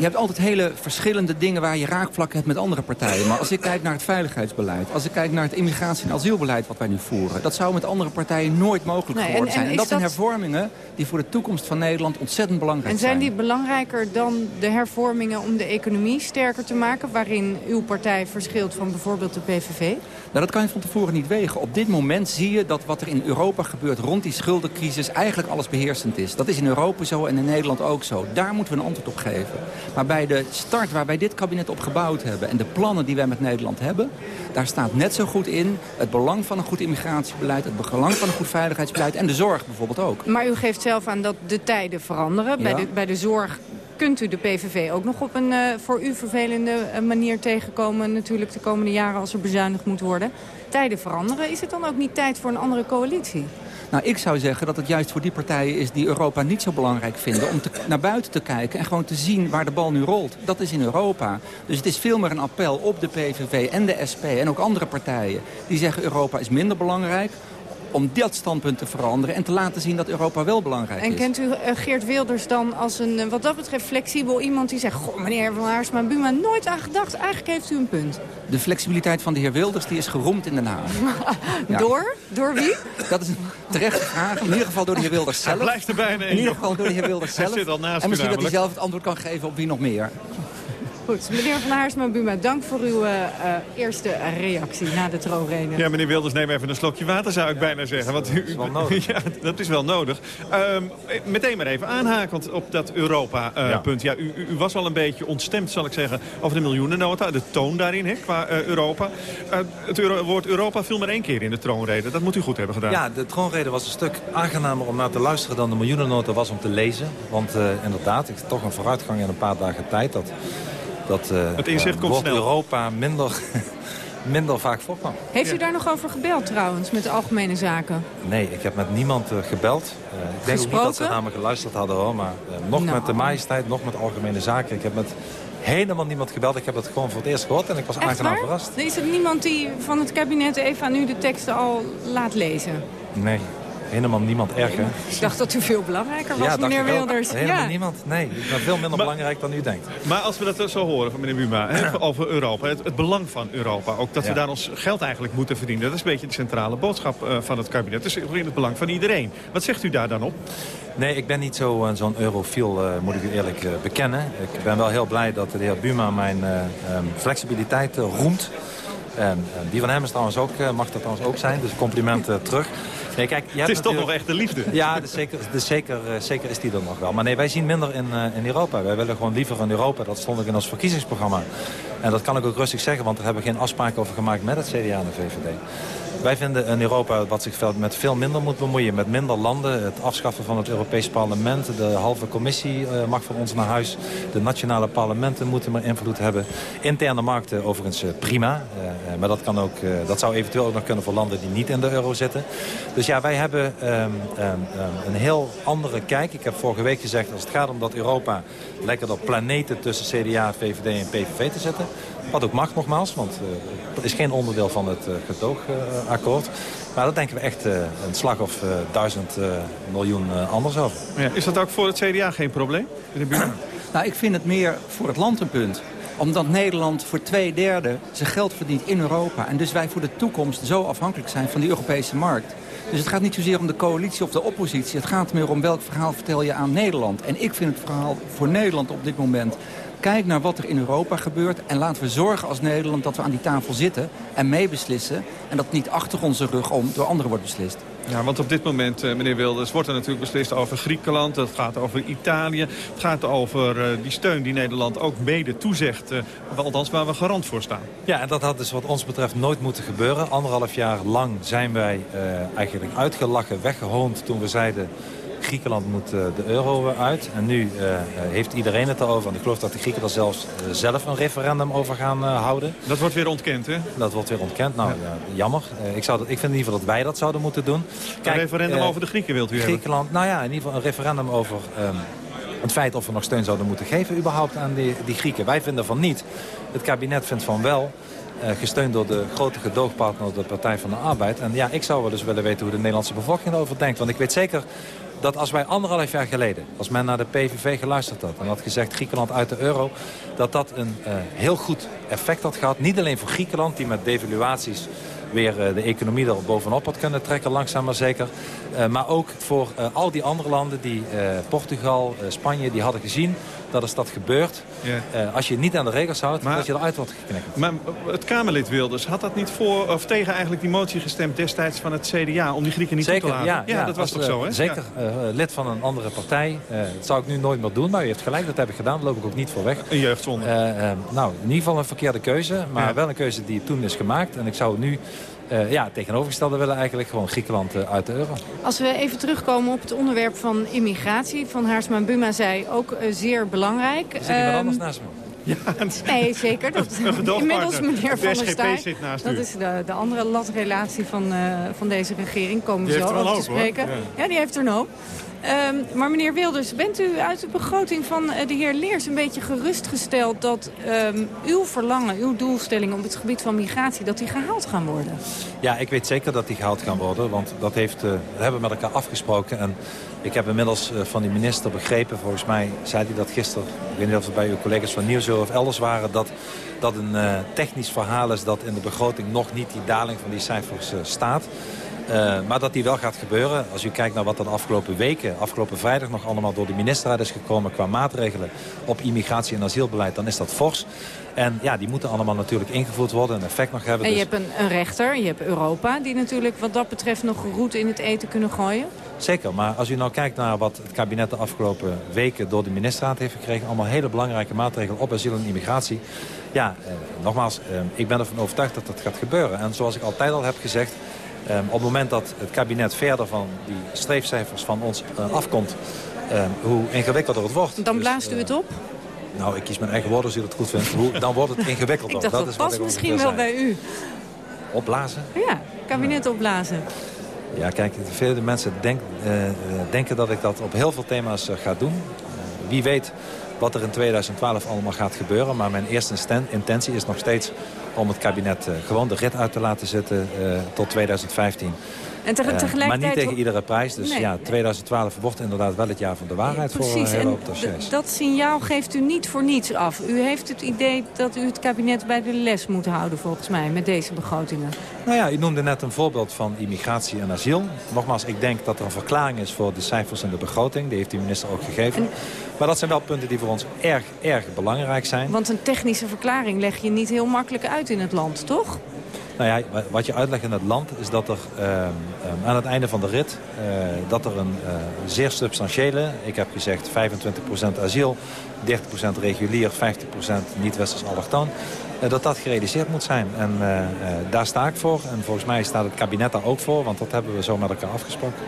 Je hebt altijd hele verschillende dingen waar je raakvlakken hebt met andere partijen. Maar als ik kijk naar het veiligheidsbeleid, als ik kijk naar het immigratie- en asielbeleid wat wij nu voeren... dat zou met andere partijen nooit mogelijk Nee, en- geworden zijn. en dat zijn dat- hervormingen die voor de toekomst van Nederland ontzettend belangrijk En zijn die belangrijker dan de hervormingen om de economie sterker te maken... waarin uw partij verschilt van bijvoorbeeld de PVV? Nou, dat kan je van tevoren niet wegen. Op dit moment zie je dat wat er in Europa gebeurt rond die schuldencrisis eigenlijk alles beheersend is. Dat is in Europa zo en in Nederland ook zo. Daar moeten we een antwoord op geven. Maar bij de start waar wij dit kabinet op gebouwd hebben en de plannen die wij met Nederland hebben, daar staat net zo goed in het belang van een goed immigratiebeleid, het belang van een goed veiligheidsbeleid en de zorg bijvoorbeeld ook. Maar u geeft zelf aan dat de tijden veranderen. Bij, de, bij de zorg kunt u de PVV ook nog op een eh, voor u vervelende eh, manier tegenkomen... natuurlijk de komende jaren als er bezuinigd moet worden. Tijden veranderen. Is het dan ook niet tijd voor een andere coalitie? Nou, ik zou zeggen dat het juist voor die partijen is die Europa niet zo belangrijk vinden... om naar buiten te kijken en gewoon te zien waar de bal nu rolt. Dat is in Europa. Dus het is veel meer een appel op de PVV en de SP en ook andere partijen... die zeggen Europa is minder belangrijk om dat standpunt te veranderen... en te laten zien dat Europa wel belangrijk En is. kent u eh, Geert Wilders dan als een, eh, wat dat betreft, flexibel iemand die zegt... Goh, meneer Van Haarsma Buma, nooit aan gedacht. Eigenlijk heeft u een punt. De flexibiliteit van de heer Wilders die is geroemd in Den Haag. Ja. Door? Door wie? Dat is een terechte vraag. In ieder geval door de heer Wilders Hij zelf. blijft er bijna in, In ieder geval door de heer Wilders Hij zelf. zit al naast en misschien dat hij zelf het antwoord kan geven op wie nog meer. Goed, meneer Van Haarsma Buma, dank voor uw eh, eh, eerste reactie na de troonrede. Ja, meneer Wilders, neem even een slokje water, zou ik bijna zeggen. Want u, ja, dat is wel nodig. Ehm, meteen maar even aanhakend op dat Europa-punt. ja. u, u- u was al een beetje ontstemd, zal ik zeggen, over de miljoenennota. De toon daarin, hè, qua eh, Europa. Eh, het euro- woord Europa viel maar één keer in de troonrede. Dat moet u goed hebben gedaan. Ja, de troonrede was een stuk aangenamer om naar te luisteren dan de miljoenennota was om te lezen. Want eh, inderdaad, ik toch een vooruitgang in een paar dagen tijd. Dat, dat eh, Het inzicht eh, komt woord snel. Europa minder, minder vaak voorkwam. Heeft u daar nog over gebeld trouwens, met de Algemene Zaken? Nee, ik heb met niemand uh, gebeld. Uh, ik denk ook niet dat ze naar me geluisterd hadden hoor. Maar uh, nog Nou. met de majesteit, nog met Algemene Zaken. Ik heb met helemaal niemand gebeld. Ik heb het gewoon voor het eerst gehoord en ik was Echt aangenaam waar? verrast. Is er niemand die van het kabinet even aan u de teksten al laat lezen? Nee, helemaal niemand erg hè. Ik dacht dat u veel belangrijker was, dacht meneer ik ook. Wilders. Helemaal Ja. niemand. Nee, ik ben veel minder belangrijk dan u denkt. Maar als we dat zo horen van meneer Buma, hè, over Europa, het, het belang van Europa. Ook dat we daar ons geld eigenlijk moeten verdienen. Dat is een beetje de centrale boodschap eh, van het kabinet. Dus in het belang van iedereen. Wat zegt u daar dan op? Nee, ik ben niet zo, eh, zo'n eurofiel, eh, moet ik u eerlijk eh, bekennen. Ik ben wel heel blij dat de heer Buma mijn eh, ehm, flexibiliteit roemt. En, en die van hem is trouwens ook, mag dat trouwens ook zijn, dus complimenten terug. Nee, kijk, je hebt Het is toch nog echt de liefde. Ja, dus zeker, dus zeker, eh, zeker is die er nog wel. Maar nee, wij zien minder in, eh, in Europa. Wij willen gewoon liever in Europa. Dat stond ook in ons verkiezingsprogramma. En dat kan ik ook rustig zeggen, want daar hebben we geen afspraken over gemaakt met het CDA en de VVD. Wij vinden een Europa wat zich met veel minder moet bemoeien. Met minder landen. Het afschaffen van het Europees parlement. De halve commissie eh, mag van ons naar huis. De nationale parlementen moeten meer invloed hebben. Interne markten overigens eh, prima. Eh, maar dat, kan ook, dat zou eventueel ook nog kunnen voor landen die niet in de euro zitten. Dus ja, wij hebben ehm, ehm, ehm, een heel andere kijk. Ik heb vorige week gezegd, als het gaat om dat Europa lekker op planeten tussen CDA, VVD en PVV te zetten. Wat ook mag nogmaals, want eh, het is geen onderdeel van het uh, gedoogakkoord. maar daar denken we echt uh, een slag of uh, duizend miljoen uh, anders over. Ja, is dat ook voor het CDA geen probleem? nou, ik vind het meer voor het land een punt omdat Nederland voor twee derde zijn geld verdient in Europa. En dus wij voor de toekomst zo afhankelijk zijn van die Europese markt. Dus het gaat niet zozeer om de coalitie of de oppositie. Het gaat meer om welk verhaal vertel je aan Nederland. En ik vind het verhaal voor Nederland op dit moment... Kijk naar wat er in Europa gebeurt en laten we zorgen als Nederland dat we aan die tafel zitten en meebeslissen. En dat niet achter onze rug om door anderen wordt beslist. Ja, want op dit moment, uh, meneer Wilders, wordt er natuurlijk beslist over Griekenland. Het gaat over Italië. Het gaat over uh, die steun die Nederland ook mede toezegt. Uh, althans, waar we garant voor staan. Ja, en dat had dus wat ons betreft nooit moeten gebeuren. Anderhalf jaar lang zijn wij eigenlijk uitgelachen, weggehoond toen we zeiden... Griekenland moet uh, de euro uit. En nu uh, heeft iedereen het erover. En ik geloof dat de Grieken er zelfs zelf een referendum over gaan houden. Dat wordt weer ontkend, hè? Dat wordt weer ontkend. Nou, ja. jammer. ik, zou dat, ik vind in ieder geval dat wij dat zouden moeten doen. Kijk, een referendum over de Grieken wilt u Griekenland, hebben? Nou ja, in ieder geval een referendum over... Um, het feit of we nog steun zouden moeten geven überhaupt aan die, die Grieken. Wij vinden van niet. Het kabinet vindt van wel. Uh, gesteund door de grote gedoogpartner, de Partij van de Arbeid. En ja, ik zou wel eens willen weten hoe de Nederlandse bevolking erover denkt. Want ik weet zeker dat als wij anderhalf jaar geleden, als men naar de PVV geluisterd had... en had gezegd Griekenland uit de euro, dat dat een uh, heel goed effect had gehad. Niet alleen voor Griekenland, die met devaluaties weer uh, de economie er bovenop had kunnen trekken, langzaam maar zeker. Uh, maar ook voor al die andere landen, die Portugal, Spanje, die hadden gezien dat als dat gebeurt, ja. als je niet aan de regels houdt, maar, dat je eruit wordt geknikt. Maar het Kamerlid Wilders, had dat niet voor of tegen eigenlijk die motie gestemd destijds van het CDA om die Grieken niet zeker, toe te laten? Ja, ja, ja dat was toch zo, hè? Zeker, lid van een andere partij. Dat zou ik nu nooit meer doen, maar u heeft gelijk, dat heb ik gedaan. Daar loop ik ook niet voor weg. Een jeugdzonde. Nou, in ieder geval een verkeerde keuze, maar wel een keuze die toen is gemaakt. En ik zou nu uh, ja, tegenovergestelde willen eigenlijk gewoon Griekenland uh, uit de euro. Als we even terugkomen op het onderwerp van immigratie. Van Haarsma Buma zei ook uh, zeer belangrijk. Zit iemand um, anders naast me? Ja, nee, zeker. Dat, inmiddels meneer Van der Staaij. zit naast dat u. is de, de andere latrelatie van, uh, van deze regering. Komen we zo er over te spreken. Hoor. Ja. ja, die heeft er een hoop. Um, maar meneer Wilders, bent u uit de begroting van uh, de heer Leers een beetje gerustgesteld... dat um, uw verlangen, uw doelstellingen op het gebied van migratie... dat die gehaald gaan worden? Ja, ik weet zeker dat die gehaald gaan worden. Want dat, heeft, dat hebben we met elkaar afgesproken. En ik heb inmiddels uh, van die minister begrepen... volgens mij zei hij dat gisteren... ik weet niet of het bij uw collega's van Nieuwsuur of elders waren... dat dat een technisch verhaal is dat in de begroting nog niet die daling van die cijfers staat... Uh, maar dat die wel gaat gebeuren. Als u kijkt naar wat er de afgelopen weken, afgelopen vrijdag nog allemaal door de ministerraad is gekomen qua maatregelen op immigratie en asielbeleid, dan is dat fors. En ja, die moeten allemaal natuurlijk ingevoerd worden en effect nog hebben. En je dus... hebt een, een, rechter, je hebt Europa, die natuurlijk wat dat betreft nog een route in het eten kunnen gooien. Zeker, maar als u nou kijkt naar wat het kabinet de afgelopen weken door de ministerraad heeft gekregen, allemaal hele belangrijke maatregelen op asiel en immigratie. Ja, eh, nogmaals, eh, ik ben ervan overtuigd dat dat gaat gebeuren. En zoals ik altijd al heb gezegd, Um, op het moment dat het kabinet verder van die streefcijfers van ons uh, afkomt... Um, hoe ingewikkelder het wordt. Dan blaast dus, u het op? Nou, ik kies mijn eigen woorden als u dat goed vindt. Hoe, dan wordt het ingewikkelder. ik dacht, dat, dat past misschien wel bij u. opblazen? Ja, kabinet opblazen. Ja, kijk, vele mensen denk, uh, denken dat ik dat op heel veel thema's uh, ga doen. Uh, wie weet wat er in 2012 allemaal gaat gebeuren. Maar mijn eerste intentie is nog steeds om het kabinet gewoon de rit uit te laten zitten tot 2015. En tegelijkertijd... maar niet tegen iedere prijs. Dus nee. ja, 2012 wordt inderdaad wel het jaar van de waarheid voor een hele hoop dossiers. dat signaal geeft u niet voor niets af. U heeft het idee dat u het kabinet bij de les moet houden, volgens mij, met deze begrotingen. Nou ja, u noemde net een voorbeeld van immigratie en asiel. Nogmaals, ik denk dat er een verklaring is voor de cijfers in de begroting. Die heeft de minister ook gegeven. En... Maar dat zijn wel punten die voor ons erg, erg belangrijk zijn. Want een technische verklaring leg je niet heel makkelijk uit in het land, toch? Nou wat je uitlegt in het land is dat er uh, aan het einde van de rit... Uh, dat er een uh, zeer substantiële, ik heb gezegd 25% asiel... 30% regulier, 50% niet-westers allochtoon... dat dat gerealiseerd moet zijn. En daar sta ik voor. En volgens mij staat het kabinet daar ook voor. Want dat hebben we zo met elkaar afgesproken.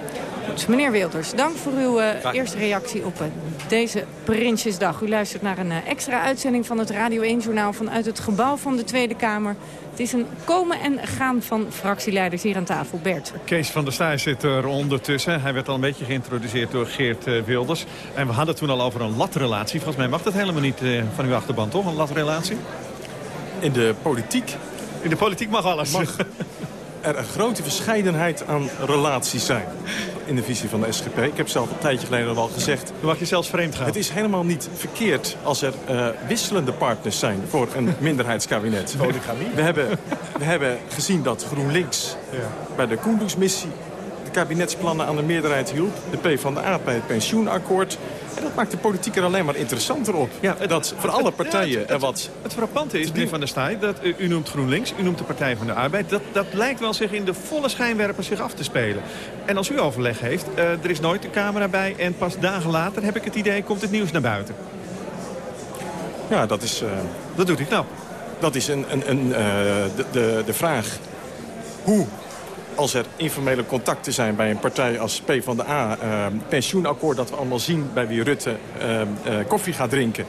Goed, meneer Wilders, dank voor uw eerste reactie op deze Prinsjesdag. U luistert naar een extra uitzending van het Radio 1-journaal... vanuit het gebouw van de Tweede Kamer... Het is een komen en gaan van fractieleiders hier aan tafel. Bert. Kees van der Staaij zit er ondertussen. Hij werd al een beetje geïntroduceerd door Geert uh, Wilders. En we hadden het toen al over een latrelatie. Volgens mij mag dat helemaal niet uh, van uw achterban, toch? Een latrelatie? In de politiek... In de politiek mag alles. Mag er een grote verscheidenheid aan relaties zijn in de visie van de SGP. Ik heb zelf een tijdje geleden al gezegd... Dan mag je zelfs vreemd gaan. Het is helemaal niet verkeerd als er uh, wisselende partners zijn voor een minderheidskabinet. We hebben, we hebben gezien dat GroenLinks ja. bij de Kunduz-missie de kabinetsplannen aan de meerderheid hielp. De PvdA bij het pensioenakkoord. En dat maakt de politiek er alleen maar interessanter op. Ja, dat voor alle partijen ja, het, er wat... Het frappante is, meneer Van der Staaij, dat u, u noemt GroenLinks, u noemt de Partij van de Arbeid. Dat, dat lijkt wel zich in de volle schijnwerper zich af te spelen. En als u overleg heeft, uh, er is nooit een camera bij... en pas dagen later, heb ik het idee, komt het nieuws naar buiten. Ja, dat is... Uh, dat doet u knap. Dat is een, een, een, de, de, de vraag hoe als er informele contacten zijn bij een partij als PvdA... Uh, pensioenakkoord dat we allemaal zien bij wie Rutte uh, uh, koffie gaat drinken...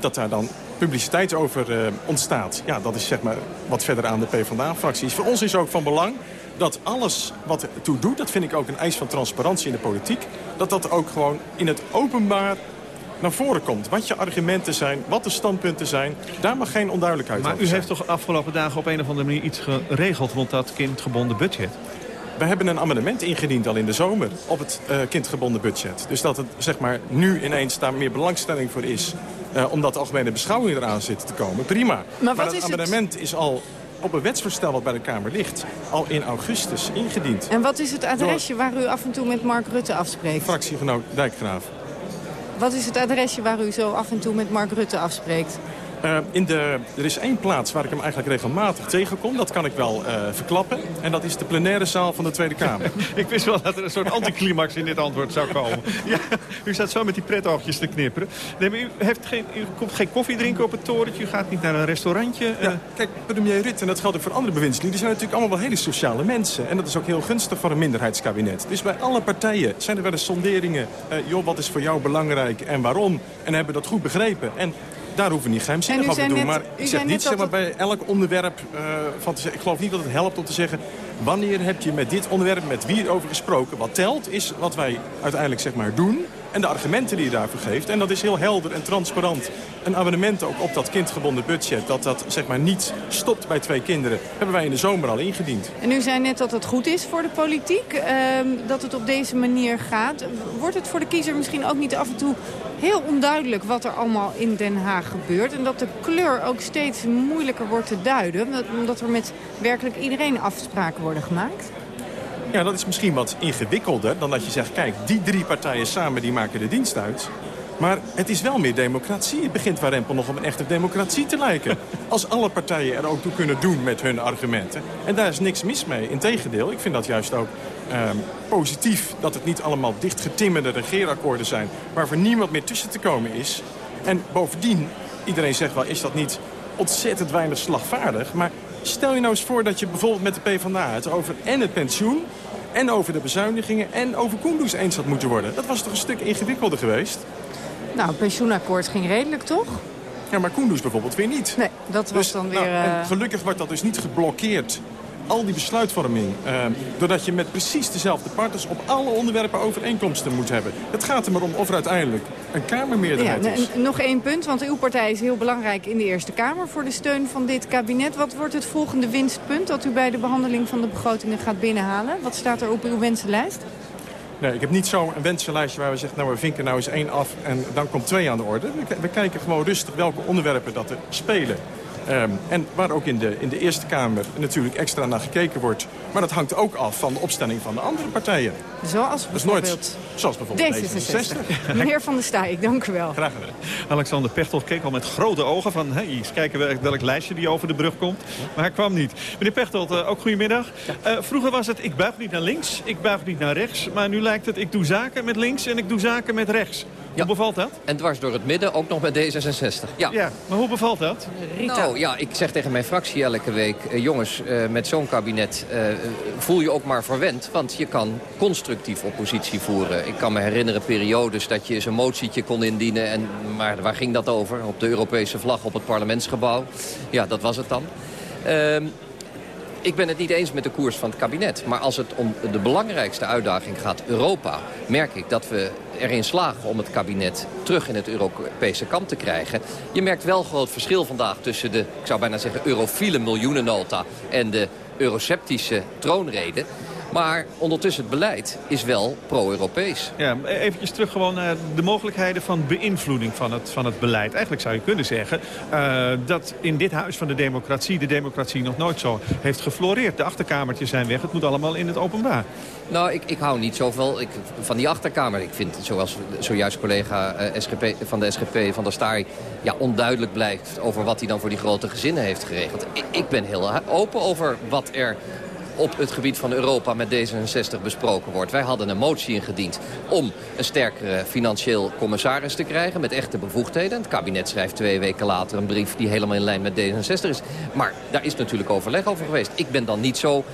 dat daar dan publiciteit over ontstaat. Ja, dat is zeg maar wat verder aan de PvdA-fractie. Voor ons is ook van belang dat alles wat ertoe doet... dat vind ik ook een eis van transparantie in de politiek... dat dat ook gewoon in het openbaar naar voren komt. Wat je argumenten zijn, wat de standpunten zijn. Daar mag geen onduidelijkheid maar over u zijn. heeft toch afgelopen dagen op een of andere manier iets geregeld... rond dat kindgebonden budget? We hebben een amendement ingediend al in de zomer op het uh, kindgebonden budget. Dus dat het zeg maar, nu ineens daar meer belangstelling voor is... Uh, omdat de algemene beschouwing eraan zit te komen. Prima. Maar, maar wat het is amendement is al op een wetsvoorstel wat bij de Kamer ligt... al in augustus ingediend. En wat is het adresje waar u af en toe met Mark Rutte afspreekt? Fractiegenoot Dijkgraaf. Wat is het adresje waar u zo af en toe met Mark Rutte afspreekt? Uh, in de, er is één plaats waar ik hem eigenlijk regelmatig tegenkom. Dat kan ik wel uh, verklappen. En dat is de plenaire zaal van de Tweede Kamer. ik wist wel dat er een soort anticlimax in dit antwoord zou komen. ja, u staat zo met die pretoogjes te knipperen. Nee, maar u, heeft geen, u komt geen koffie drinken op het torentje. U gaat niet naar een restaurantje. Uh... Ja, kijk, premier Rutte, en dat geldt ook voor andere bewindslieden... die zijn natuurlijk allemaal wel hele sociale mensen. En dat is ook heel gunstig voor een minderheidskabinet. Dus bij alle partijen zijn er wel eens sonderingen. joh, wat is voor jou belangrijk en waarom? En hebben dat goed begrepen. En daar hoeven we niet geheimzinnig over te doen. Net, maar ik zeg niet zeg maar, bij elk onderwerp uh, van te zeggen... ik geloof niet dat het helpt om te zeggen... wanneer heb je met dit onderwerp, met wie over gesproken? Wat telt is wat wij uiteindelijk zeg maar, doen... en de argumenten die je daarvoor geeft. En dat is heel helder en transparant. Een abonnement ook op dat kindgebonden budget... dat dat zeg maar, niet stopt bij twee kinderen... hebben wij in de zomer al ingediend. En u zei net dat het goed is voor de politiek... Uh, dat het op deze manier gaat. Wordt het voor de kiezer misschien ook niet af en toe heel onduidelijk... wat er allemaal in Den Haag gebeurt. En dat de kleur ook steeds moeilijker wordt te duiden. Omdat er met werkelijk iedereen afspraken worden gemaakt. Ja, dat is misschien wat ingewikkelder dan dat je zegt... kijk, die drie partijen samen die maken de dienst uit. Maar het is wel meer democratie. Het begint Warempel nog op een echte democratie te lijken. Als alle partijen er ook toe kunnen doen met hun argumenten. En daar is niks mis mee. Integendeel, ik vind dat juist ook um, positief... dat het niet allemaal dichtgetimmerde regeerakkoorden zijn... waarvoor niemand meer tussen te komen is. En bovendien, iedereen zegt wel, is dat niet ontzettend weinig slagvaardig... maar stel je nou eens voor dat je bijvoorbeeld met de PvdA... het over en het pensioen en over de bezuinigingen en over Kunduz eens had moeten worden. Dat was toch een stuk ingewikkelder geweest? Nou, het pensioenakkoord ging redelijk, toch? Ja, maar Koenders bijvoorbeeld weer niet. Nee, dat was Dus, dan nou, weer... en eh, gelukkig wordt dat dus niet geblokkeerd. Al die besluitvorming. eh, doordat je met precies dezelfde partners op alle onderwerpen overeenkomsten moet hebben. Het gaat er maar om of er uiteindelijk een Ja, Kamermeerderheid is. n- nog één punt, want uw partij is heel belangrijk in de Eerste Kamer voor de steun van dit kabinet. Wat wordt het volgende winstpunt dat u bij de behandeling van de begrotingen gaat binnenhalen? Wat staat er op uw wensenlijst? Nee, ik heb niet zo'n wensenlijstje waar we zeggen... nou, we vinken nou eens één af en dan komt twee aan de orde. We, we kijken gewoon rustig welke onderwerpen dat er spelen. Ehm, en waar ook in de, in de Eerste Kamer natuurlijk extra naar gekeken wordt. Maar dat hangt ook af van de opstelling van de andere partijen. Zoals nooit, bijvoorbeeld zoals bijvoorbeeld D66. Meneer Van der Staaij, dank u wel. Graag gedaan. Alexander Pechtel keek al met grote ogen van... Hey, eens kijken welk, welk lijstje die over de brug komt. Maar hij kwam niet. Meneer Pechtold, eh, ook goedemiddag. Eh, vroeger was het ik buig niet naar links, ik buig niet naar rechts. Maar nu lijkt het ik doe zaken met links en ik doe zaken met rechts. Hoe bevalt dat? En dwars door het midden ook nog met D66. Ja. Ja, maar hoe bevalt dat? Nou ja, ik zeg tegen mijn fractie elke week... eh, jongens, eh, met zo'n kabinet eh, voel je ook maar verwend. Want je kan constructief oppositie voeren. Ik kan me herinneren periodes dat je eens een motietje kon indienen. En, maar waar ging dat over? Op de Europese vlag op het parlementsgebouw. Ja, dat was het dan. Ik ben het niet eens met de koers van het kabinet. Maar als het om de belangrijkste uitdaging gaat, Europa... merk ik dat we erin slagen om het kabinet terug in het Europese kamp te krijgen. Je merkt wel groot verschil vandaag tussen de, ik zou bijna zeggen, eurofiele miljoenennota... en de euroceptische troonrede. Maar ondertussen het beleid is wel pro-Europees. Ja, eventjes terug gewoon naar de mogelijkheden van beïnvloeding van het, van het beleid. Eigenlijk zou je kunnen zeggen eh, dat in dit huis van de democratie... de democratie nog nooit zo heeft gefloreerd. De achterkamertjes zijn weg, het moet allemaal in het openbaar. Nou, ik, ik hou niet zoveel ik, van die achterkamer. Ik vind, zoals zojuist collega eh, SGP, van de SGP, Van der Staaij... Ja, onduidelijk blijkt over wat hij dan voor die grote gezinnen heeft geregeld. Ik, ik ben heel open over wat er op het gebied van Europa met D66 besproken wordt. Wij hadden een motie ingediend om een sterkere financieel commissaris te krijgen... met echte bevoegdheden. Het kabinet schrijft twee weken later een brief die helemaal in lijn met D66 is. Maar daar is natuurlijk overleg over geweest. Ik ben dan niet zo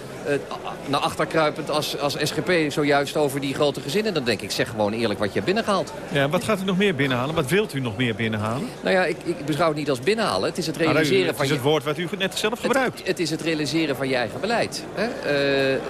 naar achter kruipend als, als SGP zojuist over die grote gezinnen. Dan denk ik, zeg gewoon eerlijk wat je hebt binnengehaald. Ja, wat gaat u nog meer binnenhalen? Wat wilt u nog meer binnenhalen? Nou ja, ik, ik beschouw het niet als binnenhalen. Het is het realiseren nou, het van is het woord wat u net zelf gebruikt. Het, het is het realiseren van je eigen beleid. Hè? Uh,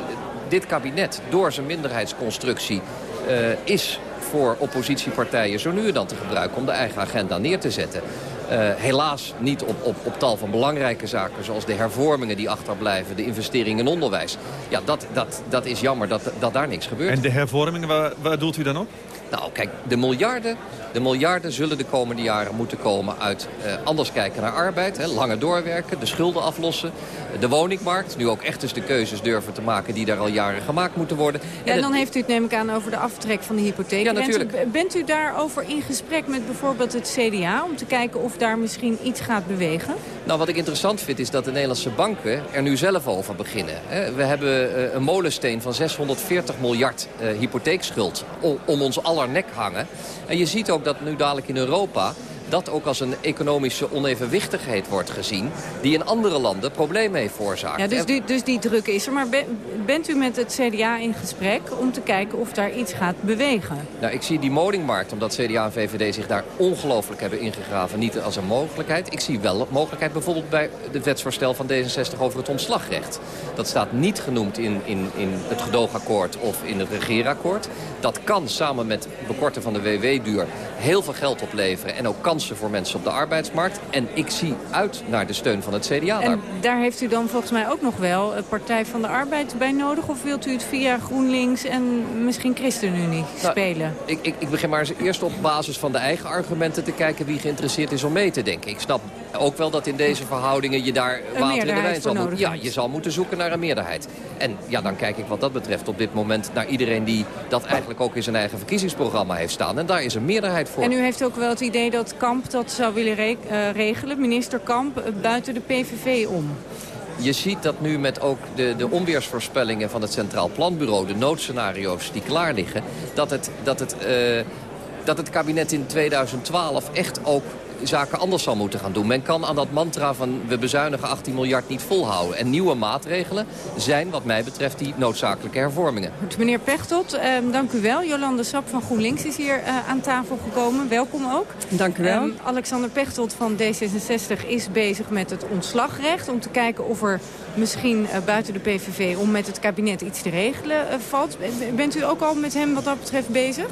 dit kabinet, door zijn minderheidsconstructie, uh, is voor oppositiepartijen zo nu en dan te gebruiken om de eigen agenda neer te zetten. Uh, helaas niet op, op, op tal van belangrijke zaken zoals de hervormingen die achterblijven, de investeringen in onderwijs. Ja, dat, dat, dat is jammer dat, dat daar niks gebeurt. En de hervormingen, waar, waar doelt u dan op? Nou, kijk, de miljarden, de miljarden zullen de komende jaren moeten komen uit uh, anders kijken naar arbeid. Hè, langer doorwerken, de schulden aflossen, de woningmarkt. Nu ook echt eens de keuzes durven te maken die daar al jaren gemaakt moeten worden. Ja, en dan het... heeft u het neem ik aan over de aftrek van de hypotheek. Ja, natuurlijk. Bent u daarover in gesprek met bijvoorbeeld het CDA... om te kijken of daar misschien iets gaat bewegen? Nou, wat ik interessant vind is dat de Nederlandse banken er nu zelf over beginnen. We hebben uh, een molensteen van 640 miljard uh, hypotheekschuld om, om ons nek hangen. En je ziet ook dat nu dadelijk in Europa dat ook als een economische onevenwichtigheid wordt gezien... die in andere landen problemen heeft veroorzaakt. Ja, dus, die, dus die druk is er. Maar ben, bent u met het CDA in gesprek om te kijken of daar iets gaat bewegen? Nou, ik zie die woningmarkt, omdat CDA en VVD zich daar ongelooflijk hebben ingegraven... niet als een mogelijkheid. Ik zie wel een mogelijkheid bijvoorbeeld bij het wetsvoorstel van D66 over het ontslagrecht. Dat staat niet genoemd in, in, in het gedoogakkoord of in het regeerakkoord. Dat kan samen met bekorten van de WW-duur heel veel geld opleveren... en ook kansen voor mensen op de arbeidsmarkt. En ik zie uit naar de steun van het CDA. En daar heeft u dan volgens mij ook nog wel een Partij van de Arbeid bij nodig? Of wilt u het via GroenLinks en misschien ChristenUnie nou, spelen? Ik, ik, ik begin maar eens eerst op basis van de eigen argumenten te kijken... wie geïnteresseerd is om mee te denken. Ik snap ook wel dat in deze verhoudingen je daar een water in de wijn zal moeten... Ja, je zal moeten zoeken naar een meerderheid. En ja, dan kijk ik wat dat betreft op dit moment naar iedereen die dat eigenlijk ook in zijn eigen verkiezingsprogramma heeft staan. En daar is een meerderheid voor. En u heeft ook wel het idee dat Kamp dat zou willen re uh, regelen, minister Kamp, uh, buiten de PVV om? Je ziet dat nu met ook de, de onweersvoorspellingen van het Centraal Planbureau... de noodscenario's die klaar liggen, dat het... Dat het uh, dat het kabinet in 2012 echt ook zaken anders zal moeten gaan doen. Men kan aan dat mantra van we bezuinigen 18 miljard niet volhouden. En nieuwe maatregelen zijn wat mij betreft die noodzakelijke hervormingen. Goed, meneer Pechtold, eh, dank u wel. Jolande Sap van GroenLinks is hier eh, aan tafel gekomen. Welkom ook. Dank u wel. Ehm, Alexander Pechtold van D66 is bezig met het ontslagrecht... om te kijken of er misschien uh, buiten de PVV om met het kabinet iets te regelen eh, valt. Bent u ook al met hem wat dat betreft bezig?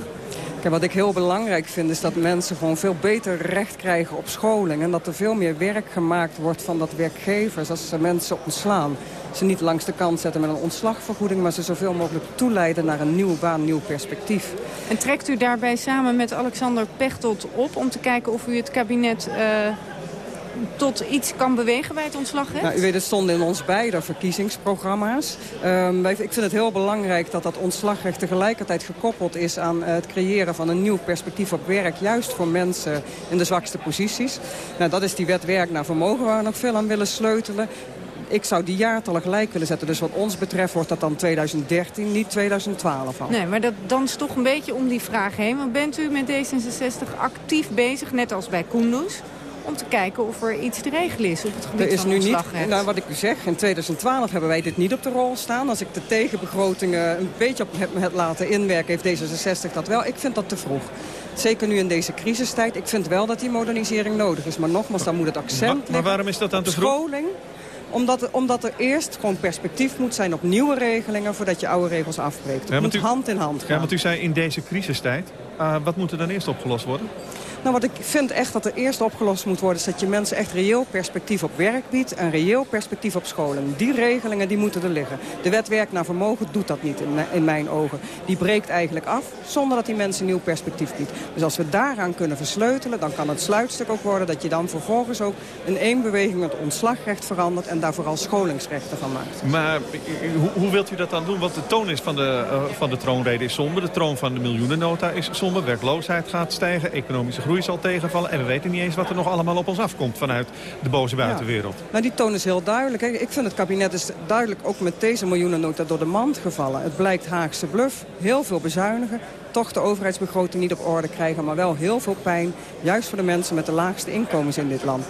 Wat ik heel belangrijk vind is dat mensen gewoon veel beter recht krijgen op scholing. En dat er veel meer werk gemaakt wordt van dat werkgevers als ze mensen ontslaan. Ze niet langs de kant zetten met een ontslagvergoeding... maar ze zoveel mogelijk toeleiden naar een nieuwe baan, nieuw perspectief. En trekt u daarbij samen met Alexander Pechtold op... om te kijken of u het kabinet... Uh tot iets kan bewegen bij het ontslagrecht? Nou, u weet, het stond in ons beide verkiezingsprogramma's. Um, ik vind het heel belangrijk dat dat ontslagrecht tegelijkertijd gekoppeld is aan het creëren van een nieuw perspectief op werk. Juist voor mensen in de zwakste posities. Nou, dat is die wet werk naar vermogen waar we nog veel aan willen sleutelen ik zou die jaartallen gelijk willen zetten. Dus wat ons betreft wordt dat dan 2013, niet 2012 al. Nee, maar dat danst toch een beetje om die vraag heen. Want bent u met D66 actief bezig, net als bij Koenders om te kijken of er iets te regelen is op het gebied er is van nu niet, nou, Wat ik u zeg, in 2012 hebben wij dit niet op de rol staan. Als ik de tegenbegrotingen een beetje op heb laten inwerken, heeft D66 dat wel. Ik vind dat te vroeg. Zeker nu in deze crisistijd. Ik vind wel dat die modernisering nodig is. Maar nogmaals, dan moet het accent maar, maar waarom is dat dan te vroeg? Scholing, omdat, omdat er eerst gewoon perspectief moet zijn op nieuwe regelingen... voordat je oude regels afbreekt. Het moet u, hand in hand gaan. Ja, want u zei in deze crisistijd. Uh, wat moet er dan eerst opgelost worden? Nou, wat ik vind echt dat er eerst opgelost moet worden... is dat je mensen echt reëel perspectief op werk biedt... en reëel perspectief op scholen. Die regelingen die moeten er liggen. De wet werk naar vermogen doet dat niet in, mijn ogen. Die breekt eigenlijk af zonder dat die mensen nieuw perspectief biedt. Dus als we daaraan kunnen versleutelen... dan kan het sluitstuk ook worden dat je dan vervolgens ook... in één beweging het ontslagrecht verandert... en daar vooral scholingsrechten van maakt. Maar hoe, hoe wilt u dat dan doen? Want de toon is van de, uh, van de troonrede is somber. De troon van de miljoenennota is somber. Werkloosheid gaat stijgen. Economische groei zal tegenvallen. En we weten niet eens wat er nog allemaal op ons afkomt vanuit de boze buitenwereld. Ja. Die toon is heel duidelijk. Ik vind het kabinet is duidelijk ook met deze miljoenennota door de mand gevallen. Het blijkt Haagse bluff, heel veel bezuinigen toch de overheidsbegroting niet op orde krijgen... maar wel heel veel pijn, juist voor de mensen met de laagste inkomens in dit land.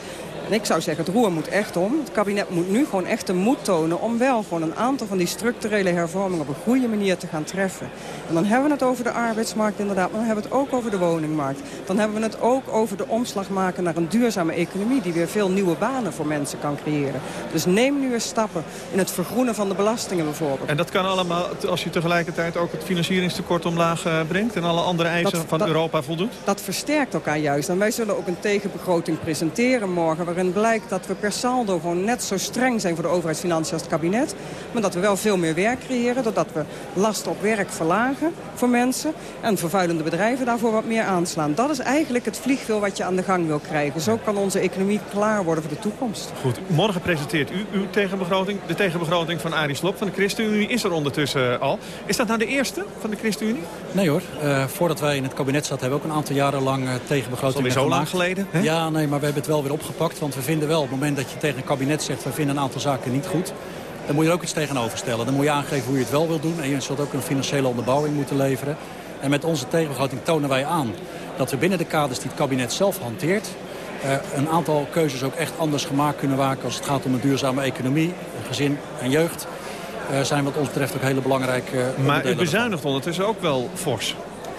En ik zou zeggen, het roer moet echt om. Het kabinet moet nu gewoon echt de moed tonen... om wel gewoon een aantal van die structurele hervormingen... op een goede manier te gaan treffen. En dan hebben we het over de arbeidsmarkt inderdaad... maar dan hebben we het ook over de woningmarkt. Dan hebben we het ook over de omslag maken naar een duurzame economie... die weer veel nieuwe banen voor mensen kan creëren. Dus neem nu eens stappen in het vergroenen van de belastingen bijvoorbeeld. En dat kan allemaal als je tegelijkertijd ook het financieringstekort omlaag uh, brengt... en alle andere eisen dat, van dat, Europa voldoet? Dat versterkt elkaar juist. En wij zullen ook een tegenbegroting presenteren morgen waarin blijkt dat we per saldo gewoon net zo streng zijn voor de overheidsfinanciën als het kabinet. Maar dat we wel veel meer werk creëren, doordat we lasten op werk verlagen voor mensen. En vervuilende bedrijven daarvoor wat meer aanslaan. Dat is eigenlijk het vliegwiel wat je aan de gang wil krijgen. Zo kan onze economie klaar worden voor de toekomst. Goed, morgen presenteert u uw tegenbegroting. De tegenbegroting van Arie Slob van de ChristenUnie is er ondertussen al. Is dat nou de eerste van de ChristenUnie? Nee hoor. Uh, voordat wij in het kabinet zaten hebben we ook een aantal jaren lang uh, tegenbegroting gemaakt. zo lang geleden? Hè? Ja, nee, maar we hebben het wel weer opgepakt. Want we vinden wel, op het moment dat je tegen een kabinet zegt... we vinden een aantal zaken niet goed... dan moet je er ook iets tegenover stellen. Dan moet je aangeven hoe je het wel wil doen. En je zult ook een financiële onderbouwing moeten leveren. En met onze tegenbegroting tonen wij aan... dat we binnen de kaders die het kabinet zelf hanteert... Uh, een aantal keuzes ook echt anders gemaakt kunnen maken... als het gaat om een duurzame economie, gezin en jeugd... Uh, zijn wat ons betreft ook hele belangrijke uh, Maar u bezuinigt ondertussen ook wel fors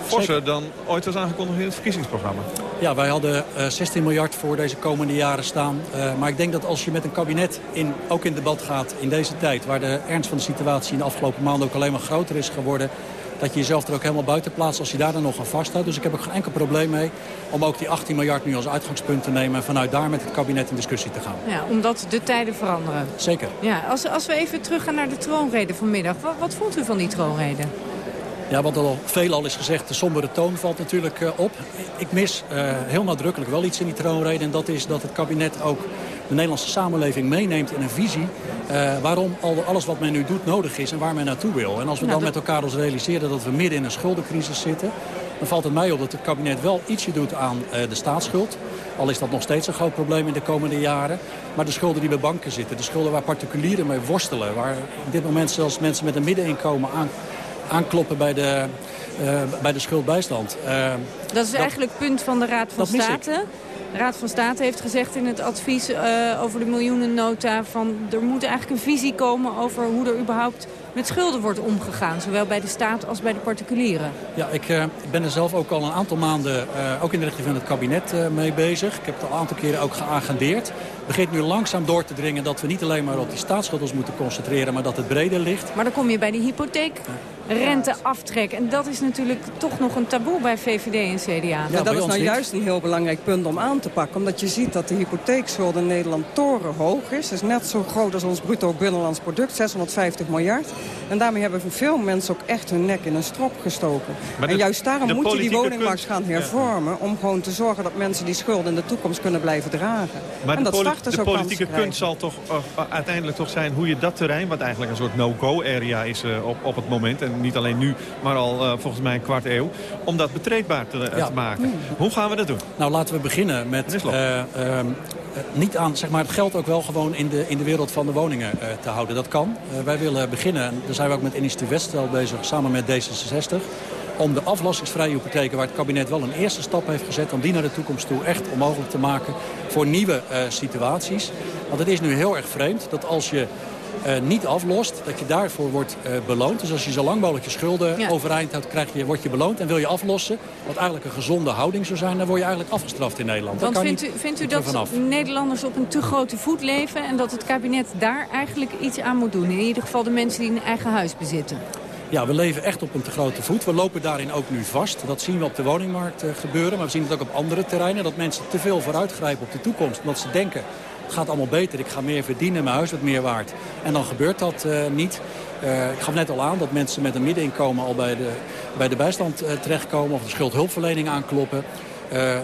forser dan ooit was aangekondigd in het verkiezingsprogramma. Ja, wij hadden uh, 16 miljard voor deze komende jaren staan. Uh, maar ik denk dat als je met een kabinet in, ook in debat gaat in deze tijd... waar de ernst van de situatie in de afgelopen maanden ook alleen maar groter is geworden dat je jezelf er ook helemaal buiten plaatst als je daar dan nog aan vasthoudt. Dus ik heb ook geen enkel probleem mee om ook die 18 miljard nu als uitgangspunt te nemen... en vanuit daar met het kabinet in discussie te gaan. Ja, omdat de tijden veranderen. Zeker. Ja, als, als we even teruggaan naar de troonrede vanmiddag. Wat, wat vond u van die troonrede? Ja, wat al veel al is gezegd, de sombere toon valt natuurlijk uh, op. Ik mis uh, heel nadrukkelijk wel iets in die troonrede. En dat is dat het kabinet ook de Nederlandse samenleving meeneemt in een visie... Uh, waarom al, alles wat men nu doet nodig is en waar men naartoe wil. En als we nou, dan met elkaar ons realiseren dat we midden in een schuldencrisis zitten... dan valt het mij op dat het kabinet wel ietsje doet aan de staatsschuld. Al is dat nog steeds een groot probleem in de komende jaren. Maar de schulden die bij banken zitten, de schulden waar particulieren mee worstelen... waar op dit moment zelfs mensen met een middeninkomen aan aankloppen bij de, bij de schuldbijstand. dat is eigenlijk het punt van de Raad van State. De Raad van State heeft gezegd in het advies over de miljoenennota... van er moet eigenlijk een visie komen over hoe er überhaupt met schulden wordt omgegaan. Zowel bij de staat als bij de particulieren. Ja, ik uh, ben er zelf ook al een aantal maanden, uh, ook in de richting van het kabinet, mee bezig. Ik heb het al een aantal keren ook geagendeerd. Het begint nu langzaam door te dringen dat we niet alleen maar op die staatsschuld moeten concentreren, maar dat het breder ligt. Maar dan kom je bij die hypotheek renteaftrek. En dat is natuurlijk toch nog een taboe bij VVD en CDA. Ja, dat is nou juist een heel belangrijk punt om aan te pakken. Omdat je ziet dat de hypotheekschuld in Nederland torenhoog is. Het is net zo groot als ons bruto binnenlands product, 650 miljard. En daarmee hebben veel mensen ook echt hun nek in een strop gestoken. en juist daarom moet je die woningmarkt gaan hervormen... om gewoon te zorgen dat mensen die schulden in de toekomst kunnen blijven dragen. Maar en de, dat de politieke punt zal toch uh, uiteindelijk toch zijn... hoe je dat terrein, wat eigenlijk een soort no-go-area is uh, op, op het moment... en niet alleen nu, maar al uh, volgens mij een kwart eeuw... om dat betreedbaar te, ja. te maken. Hoe gaan we dat doen? Nou, laten we beginnen met niet aan zeg maar, het geld ook wel gewoon in de, in de wereld van de woningen uh, te houden. Dat kan. Uh, wij willen beginnen, daar zijn we ook met Initiatief Westel bezig, samen met D66 om de aflossingsvrije hypotheken, waar het kabinet wel een eerste stap heeft gezet... om die naar de toekomst toe echt onmogelijk te maken voor nieuwe uh, situaties. Want het is nu heel erg vreemd dat als je niet aflost, dat je daarvoor wordt uh, beloond. Dus als je zo lang mogelijk je schulden ja. overeind houdt, krijg je, word je beloond. En wil je aflossen, wat eigenlijk een gezonde houding zou zijn... dan word je eigenlijk afgestraft in Nederland. Want vindt, u, vindt u dat. Nederlanders op een te grote voet leven... en dat het kabinet daar eigenlijk iets aan moet doen? In ieder geval de mensen die een eigen huis bezitten. Ja, we leven echt op een te grote voet. We lopen daarin ook nu vast. Dat zien we op de woningmarkt uh, gebeuren. Maar we zien het ook op andere terreinen. Dat mensen te veel vooruitgrijpen op de toekomst. Omdat ze denken, het gaat allemaal beter. Ik ga meer verdienen, mijn huis wordt meer waard. En dan gebeurt dat uh, niet. Uh, ik gaf net al aan dat mensen met een middeninkomen al bij de, bij de bijstand uh, terechtkomen... of de schuldhulpverlening aankloppen.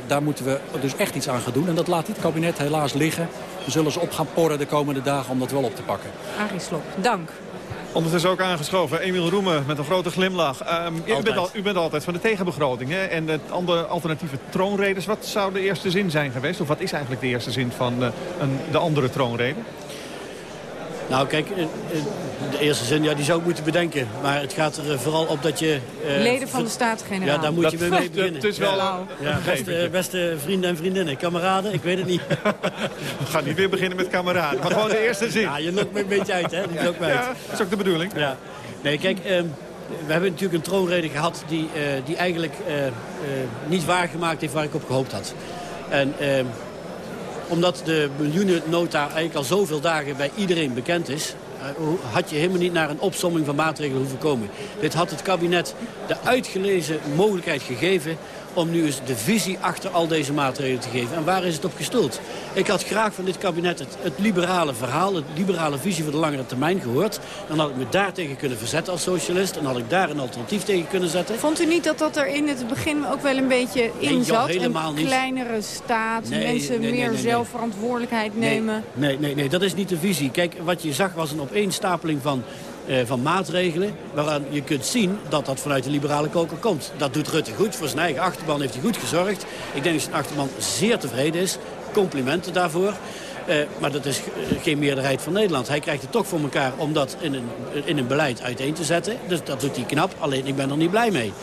Daar moeten we dus echt iets aan gaan doen. En dat laat dit kabinet helaas liggen. We zullen ze op gaan porren de komende dagen om dat wel op te pakken. Arie dank. Ondertussen ook aangeschoven, Emiel Roemen met een grote glimlach. Um, u, bent al, u, bent altijd van de tegenbegroting hè? en het andere alternatieve troonreders. Wat zou de eerste zin zijn geweest? Of wat is eigenlijk de eerste zin van uh, een, de andere troonrede? Nou kijk, de eerste zin ja, die zou ik moeten bedenken. Maar het gaat er vooral op dat je... Uh, Leden van de Staten-Generaal. Ja, daar moet dat, je mee, mee beginnen. Het is wel ja. ja beste, beste, vrienden en vriendinnen, kameraden, ik weet het niet. We gaan niet weer beginnen met kameraden, maar gewoon de eerste zin. Ja, je lokt me een beetje uit, hè. Ook ja, dat is ook de bedoeling. Ja. Nee, kijk, um, we hebben natuurlijk een troonrede gehad die, uh, die eigenlijk uh, uh, niet waargemaakt heeft waar ik op gehoopt had. En omdat de miljoenennota eigenlijk al zoveel dagen bij iedereen bekend is... had je helemaal niet naar een opsomming van maatregelen hoeven komen. Dit had het kabinet de uitgelezen mogelijkheid gegeven om nu eens de visie achter al deze maatregelen te geven. En waar is het op gestoeld? Ik had graag van dit kabinet het, het liberale verhaal, het liberale visie voor de langere termijn gehoord. Dan had ik me daartegen kunnen verzetten als socialist. En had ik daar een alternatief tegen kunnen zetten. Vond u niet dat dat er in het begin ook wel een beetje in nee, zat? helemaal een kleinere staat, nee, mensen nee, meer zelfverantwoordelijkheid nemen? Nee, nee, nee, dat is niet de visie. Kijk, wat je zag was een opeenstapeling van van maatregelen... waaraan je kunt zien dat dat vanuit de liberale koker komt. Dat doet Rutte goed. Voor zijn eigen achterban heeft hij goed gezorgd. Ik denk dat zijn achterban zeer tevreden is. Complimenten daarvoor. Uh, maar dat is geen meerderheid van Nederland. Hij krijgt het toch voor elkaar om dat in een, in een beleid uiteen te zetten. Dus dat doet hij knap. Alleen ik ben er niet blij mee.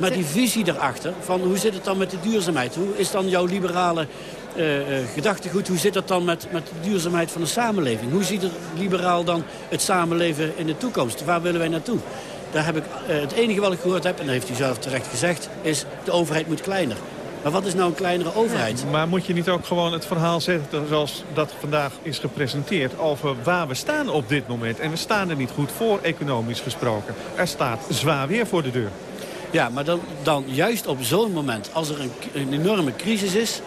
Maar die visie daarachter, van hoe zit het dan met de duurzaamheid? Hoe is dan jouw liberale uh, uh, gedachtegoed. Hoe zit dat dan met, met de duurzaamheid van de samenleving? Hoe ziet het liberaal dan het samenleven in de toekomst? Waar willen wij naartoe? Daar heb ik, uh, het enige wat ik gehoord heb, en dat heeft u zelf terecht gezegd... is de overheid moet kleiner. Maar wat is nou een kleinere overheid? Maar moet je niet ook gewoon het verhaal zetten zoals dat vandaag is gepresenteerd... over waar we staan op dit moment? En we staan er niet goed voor, economisch gesproken. Er staat zwaar weer voor de deur. Ja, maar dan, dan juist op zo'n moment, als er een, een enorme crisis is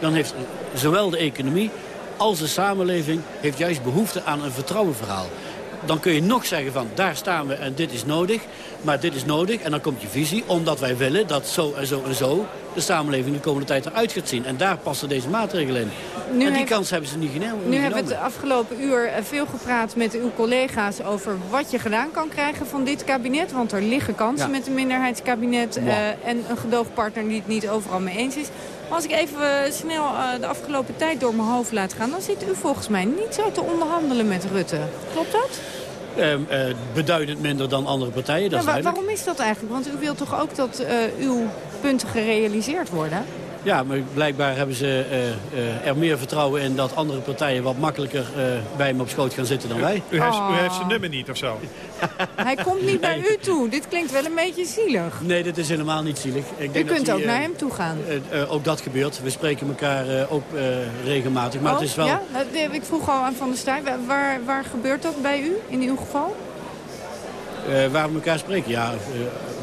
dan heeft zowel de economie als de samenleving heeft juist behoefte aan een vertrouwenverhaal. Dan kun je nog zeggen van daar staan we en dit is nodig. Maar dit is nodig en dan komt je visie omdat wij willen dat zo en zo en zo de samenleving de komende tijd eruit gaat zien. En daar passen deze maatregelen in. Nu en die heeft, kans hebben ze niet genomen. Nu hebben we het afgelopen uur veel gepraat met uw collega's over wat je gedaan kan krijgen van dit kabinet. Want er liggen kansen ja. met een minderheidskabinet uh, en een gedoogpartner die het niet overal mee eens is. Maar als ik even snel uh, de afgelopen tijd door mijn hoofd laat gaan... dan zit u volgens mij niet zo te onderhandelen met Rutte. Klopt dat? Ehm, eh, beduidend minder dan andere partijen, dat Ja, is wa- duidelijk. waarom is dat eigenlijk? Want u wilt toch ook dat eh, uw punten gerealiseerd worden? Ja, maar blijkbaar hebben ze eh, eh, er meer vertrouwen in dat andere partijen wat makkelijker eh, bij hem op schoot gaan zitten dan wij. U heeft, u heeft Oh. zijn nummer niet of zo? Hij komt niet bij u toe. Dit klinkt wel een beetje zielig. Nee, dit is helemaal niet zielig. Ik U denk dat kunt hij, ook naar hem toe gaan. eh, eh, ook dat gebeurt. We spreken elkaar eh, ook eh, regelmatig. Maar Oh, het is wel... ja? Nou, nee, Ik vroeg al aan Van der Staaij. Waar, waar, gebeurt dat bij u, in uw geval? Eh, waar we elkaar spreken, ja,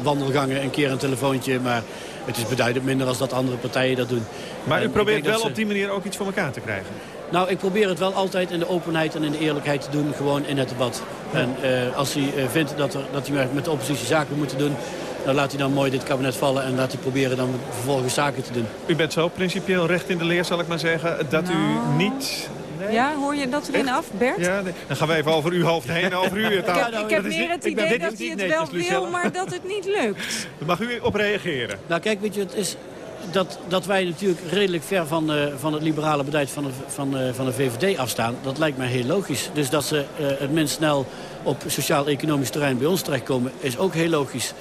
wandelgangen, een keer een telefoontje, maar het is beduidend minder als dat andere partijen dat doen. Maar u probeert wel ze- op die manier ook iets voor elkaar te krijgen. Nou, ik probeer het wel altijd in de openheid en in de eerlijkheid te doen, gewoon in het debat. En eh, als hij eh, vindt dat, er, dat hij met de oppositie zaken moet doen, dan laat hij dan mooi dit kabinet vallen en laat hij proberen dan vervolgens zaken te doen. U bent zo principieel recht in de leer, zal ik maar zeggen, dat Nou. u niet... Ja, hoor je dat erin af, Bert? Ja, nee. Dan gaan we even over uw hoofd heen, over u. Ik heb, ik heb meer het ben- idee dat hij het wel netjes, wil, maar dat het niet lukt. Daar mag u op reageren. Nou kijk, weet je, het is dat, dat wij natuurlijk redelijk ver van, eh, van het liberale beleid van de, van, eh, van de VVD afstaan. Dat lijkt mij heel logisch. Dus dat ze eh, het minst snel op sociaal-economisch terrein bij ons terechtkomen is ook heel logisch.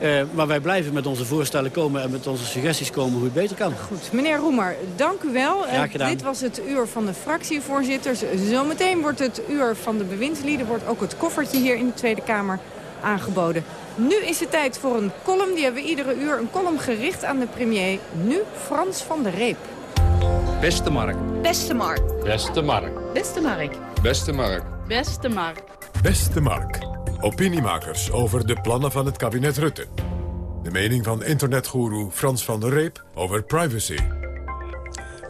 Eh, maar wij blijven met onze voorstellen komen en met onze suggesties komen hoe het beter kan. Goed, meneer Roemer, dank u wel. Eh, Graag gedaan. dit was het uur van de fractievoorzitters. Zometeen wordt het uur van de bewindslieden. Wordt ook het koffertje hier in de Tweede Kamer aangeboden. Nu is het tijd voor een column. Die hebben we iedere uur. Een column gericht aan de premier. Nu Frans van der Reep. Beste Mark. Beste Mark. Beste Mark. Beste Mark. Beste Mark. Beste Mark. Beste Mark. Opiniemakers over de plannen van het kabinet Rutte. De mening van internetgoeroe Frans van der Reep over privacy.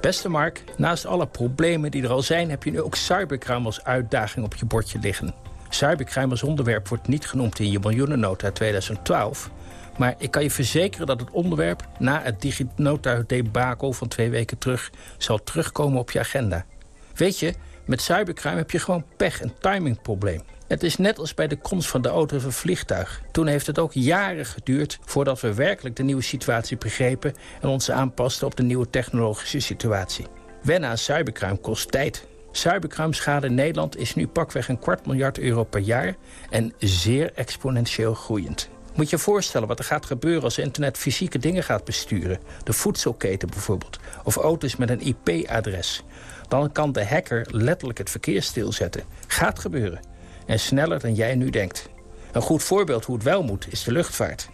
Beste Mark, naast alle problemen die er al zijn... heb je nu ook cybercrime als uitdaging op je bordje liggen. Cybercrime als onderwerp wordt niet genoemd in je miljoenennota 2012... maar ik kan je verzekeren dat het onderwerp... na het DigiNota-debakel van twee weken terug... zal terugkomen op je agenda. Weet je, met cybercrime heb je gewoon pech, een timingprobleem. Het is net als bij de komst van de auto of vliegtuig. Toen heeft het ook jaren geduurd voordat we werkelijk de nieuwe situatie begrepen... en ons aanpasten op de nieuwe technologische situatie. Wennen aan cybercrime kost tijd. Cybercrime schade in Nederland is nu pakweg een kwart miljard euro per jaar... en zeer exponentieel groeiend. Moet je je voorstellen wat er gaat gebeuren als internet fysieke dingen gaat besturen. De voedselketen bijvoorbeeld. Of auto's met een IP-adres. Dan kan de hacker letterlijk het verkeer stilzetten. Gaat gebeuren. En sneller dan jij nu denkt. Een goed voorbeeld hoe het wel moet is de luchtvaart.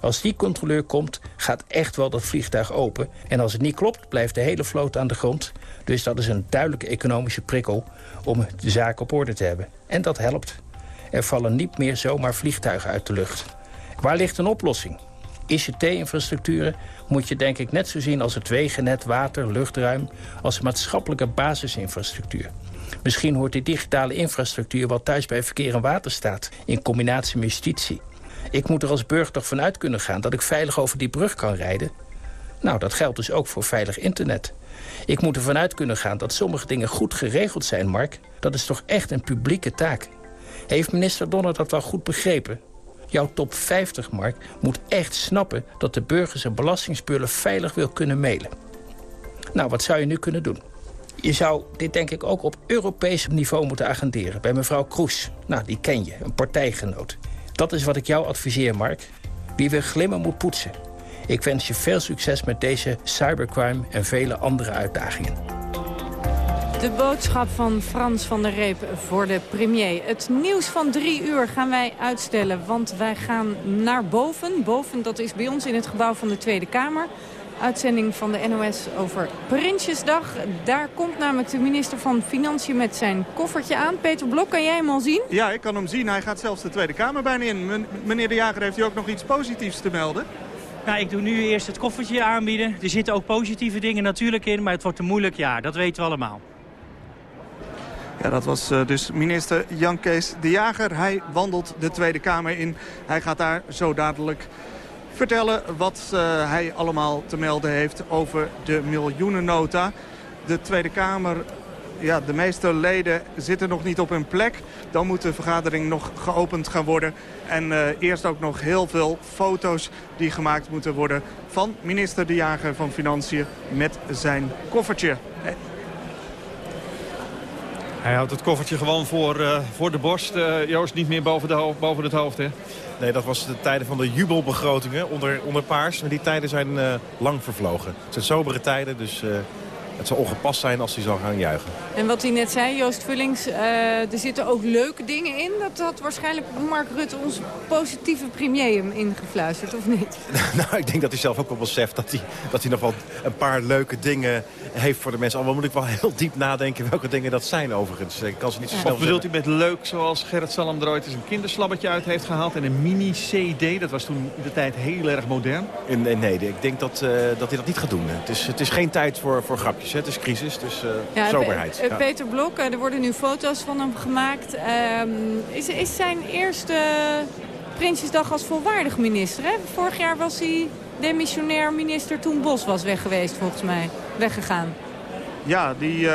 Als die controleur komt, gaat echt wel dat vliegtuig open. En als het niet klopt, blijft de hele vloot aan de grond. Dus dat is een duidelijke economische prikkel om de zaak op orde te hebben. En dat helpt. Er vallen niet meer zomaar vliegtuigen uit de lucht. Waar ligt een oplossing? ICT-infrastructuren moet je denk ik net zo zien als het wegennet, water, luchtruim... als maatschappelijke basisinfrastructuur. Misschien hoort die digitale infrastructuur wel thuis bij verkeer en waterstaat... in combinatie met justitie. Ik moet er als burger toch vanuit kunnen gaan dat ik veilig over die brug kan rijden? Nou, dat geldt dus ook voor veilig internet. Ik moet ervan uit kunnen gaan dat sommige dingen goed geregeld zijn, Mark. Dat is toch echt een publieke taak. Heeft minister Donner dat wel goed begrepen? Jouw top 50, Mark, moet echt snappen... dat de burgers en belastingspullen veilig wil kunnen mailen. Nou, wat zou je nu kunnen doen? Je zou dit denk ik ook op Europees niveau moeten agenderen... bij mevrouw Kroes. Nou, die ken je, een partijgenoot. Dat is wat ik jou adviseer, Mark. Wie wil glimmen moet poetsen. Ik wens je veel succes met deze cybercrime en vele andere uitdagingen. De boodschap van Frans van der Reep voor de premier. Het nieuws van drie uur gaan wij uitstellen, want wij gaan naar boven. Boven, dat is bij ons in het gebouw van de Tweede Kamer. Uitzending van de NOS over Prinsjesdag. Daar komt namelijk de minister van Financiën met zijn koffertje aan. Peter Blok, kan jij hem al zien? Ja, ik kan hem zien. Hij gaat zelfs de Tweede Kamer bijna in. Men- Meneer De Jager, heeft u ook nog iets positiefs te melden? Nou, ik doe nu eerst het koffertje aanbieden. Er zitten ook positieve dingen natuurlijk in, maar het wordt een moeilijk jaar. Dat weten we allemaal. Ja, dat was eh, dus minister Jan Kees De Jager. Hij wandelt de Tweede Kamer in. Hij gaat daar zo dadelijk vertellen wat eh, hij allemaal te melden heeft over de miljoenennota. De Tweede Kamer, ja, de meeste leden zitten nog niet op hun plek. Dan moet de vergadering nog geopend gaan worden. En eh, eerst ook nog heel veel foto's die gemaakt moeten worden van minister De Jager van Financiën met zijn koffertje. Hij houdt het koffertje gewoon voor, uh, voor de borst. Uh, Joost, niet meer boven, de boven het hoofd, hè? Nee, dat was de tijden van de jubelbegrotingen onder, onder paars. Maar die tijden zijn uh, lang vervlogen. Het zijn sobere tijden, dus het zou ongepast zijn als hij zou gaan juichen. En wat hij net zei, Joost Vullings, uh, er zitten ook leuke dingen in. Dat had waarschijnlijk Mark Rutte, onze positieve premier, hem ingefluisterd, of niet? nou, ik denk dat hij zelf ook wel beseft dat hij, dat hij nog wel een paar leuke dingen heeft voor de mensen. Al moet ik wel heel diep nadenken welke dingen dat zijn overigens. Ik kan ze niet zo snel Of bedoelt u met leuk zoals Gerrit Salm er ooit eens een kinderslabbetje uit heeft gehaald... en een mini-CD, dat was toen de tijd heel erg modern? Nee, nee ik denk dat, uh, dat hij dat niet gaat doen. Het is, het is geen tijd voor, voor grapjes. Het is crisis, dus uh, ja, soberheid. Ja. Peter Blok, er worden nu foto's van hem gemaakt. Um, is, is zijn eerste Prinsjesdag als volwaardig minister. Hè? Vorig jaar was hij demissionair minister toen Bos was weg geweest, volgens mij. Weggegaan. Ja, die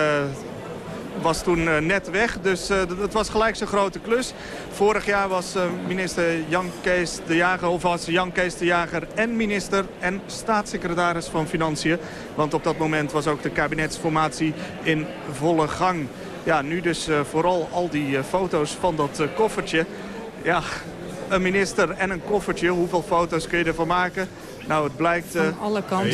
was toen uh, net weg, dus uh, dat was gelijk zijn grote klus. Vorig jaar was minister Jan Kees de Jager, of was Jan Kees de Jager en minister en staatssecretaris van Financiën. Want op dat moment was ook de kabinetsformatie in volle gang. Ja, nu dus vooral al die foto's van dat koffertje. Ja, een minister en een koffertje. Hoeveel foto's kun je ervan maken? Nou, het blijkt... Alle kanten.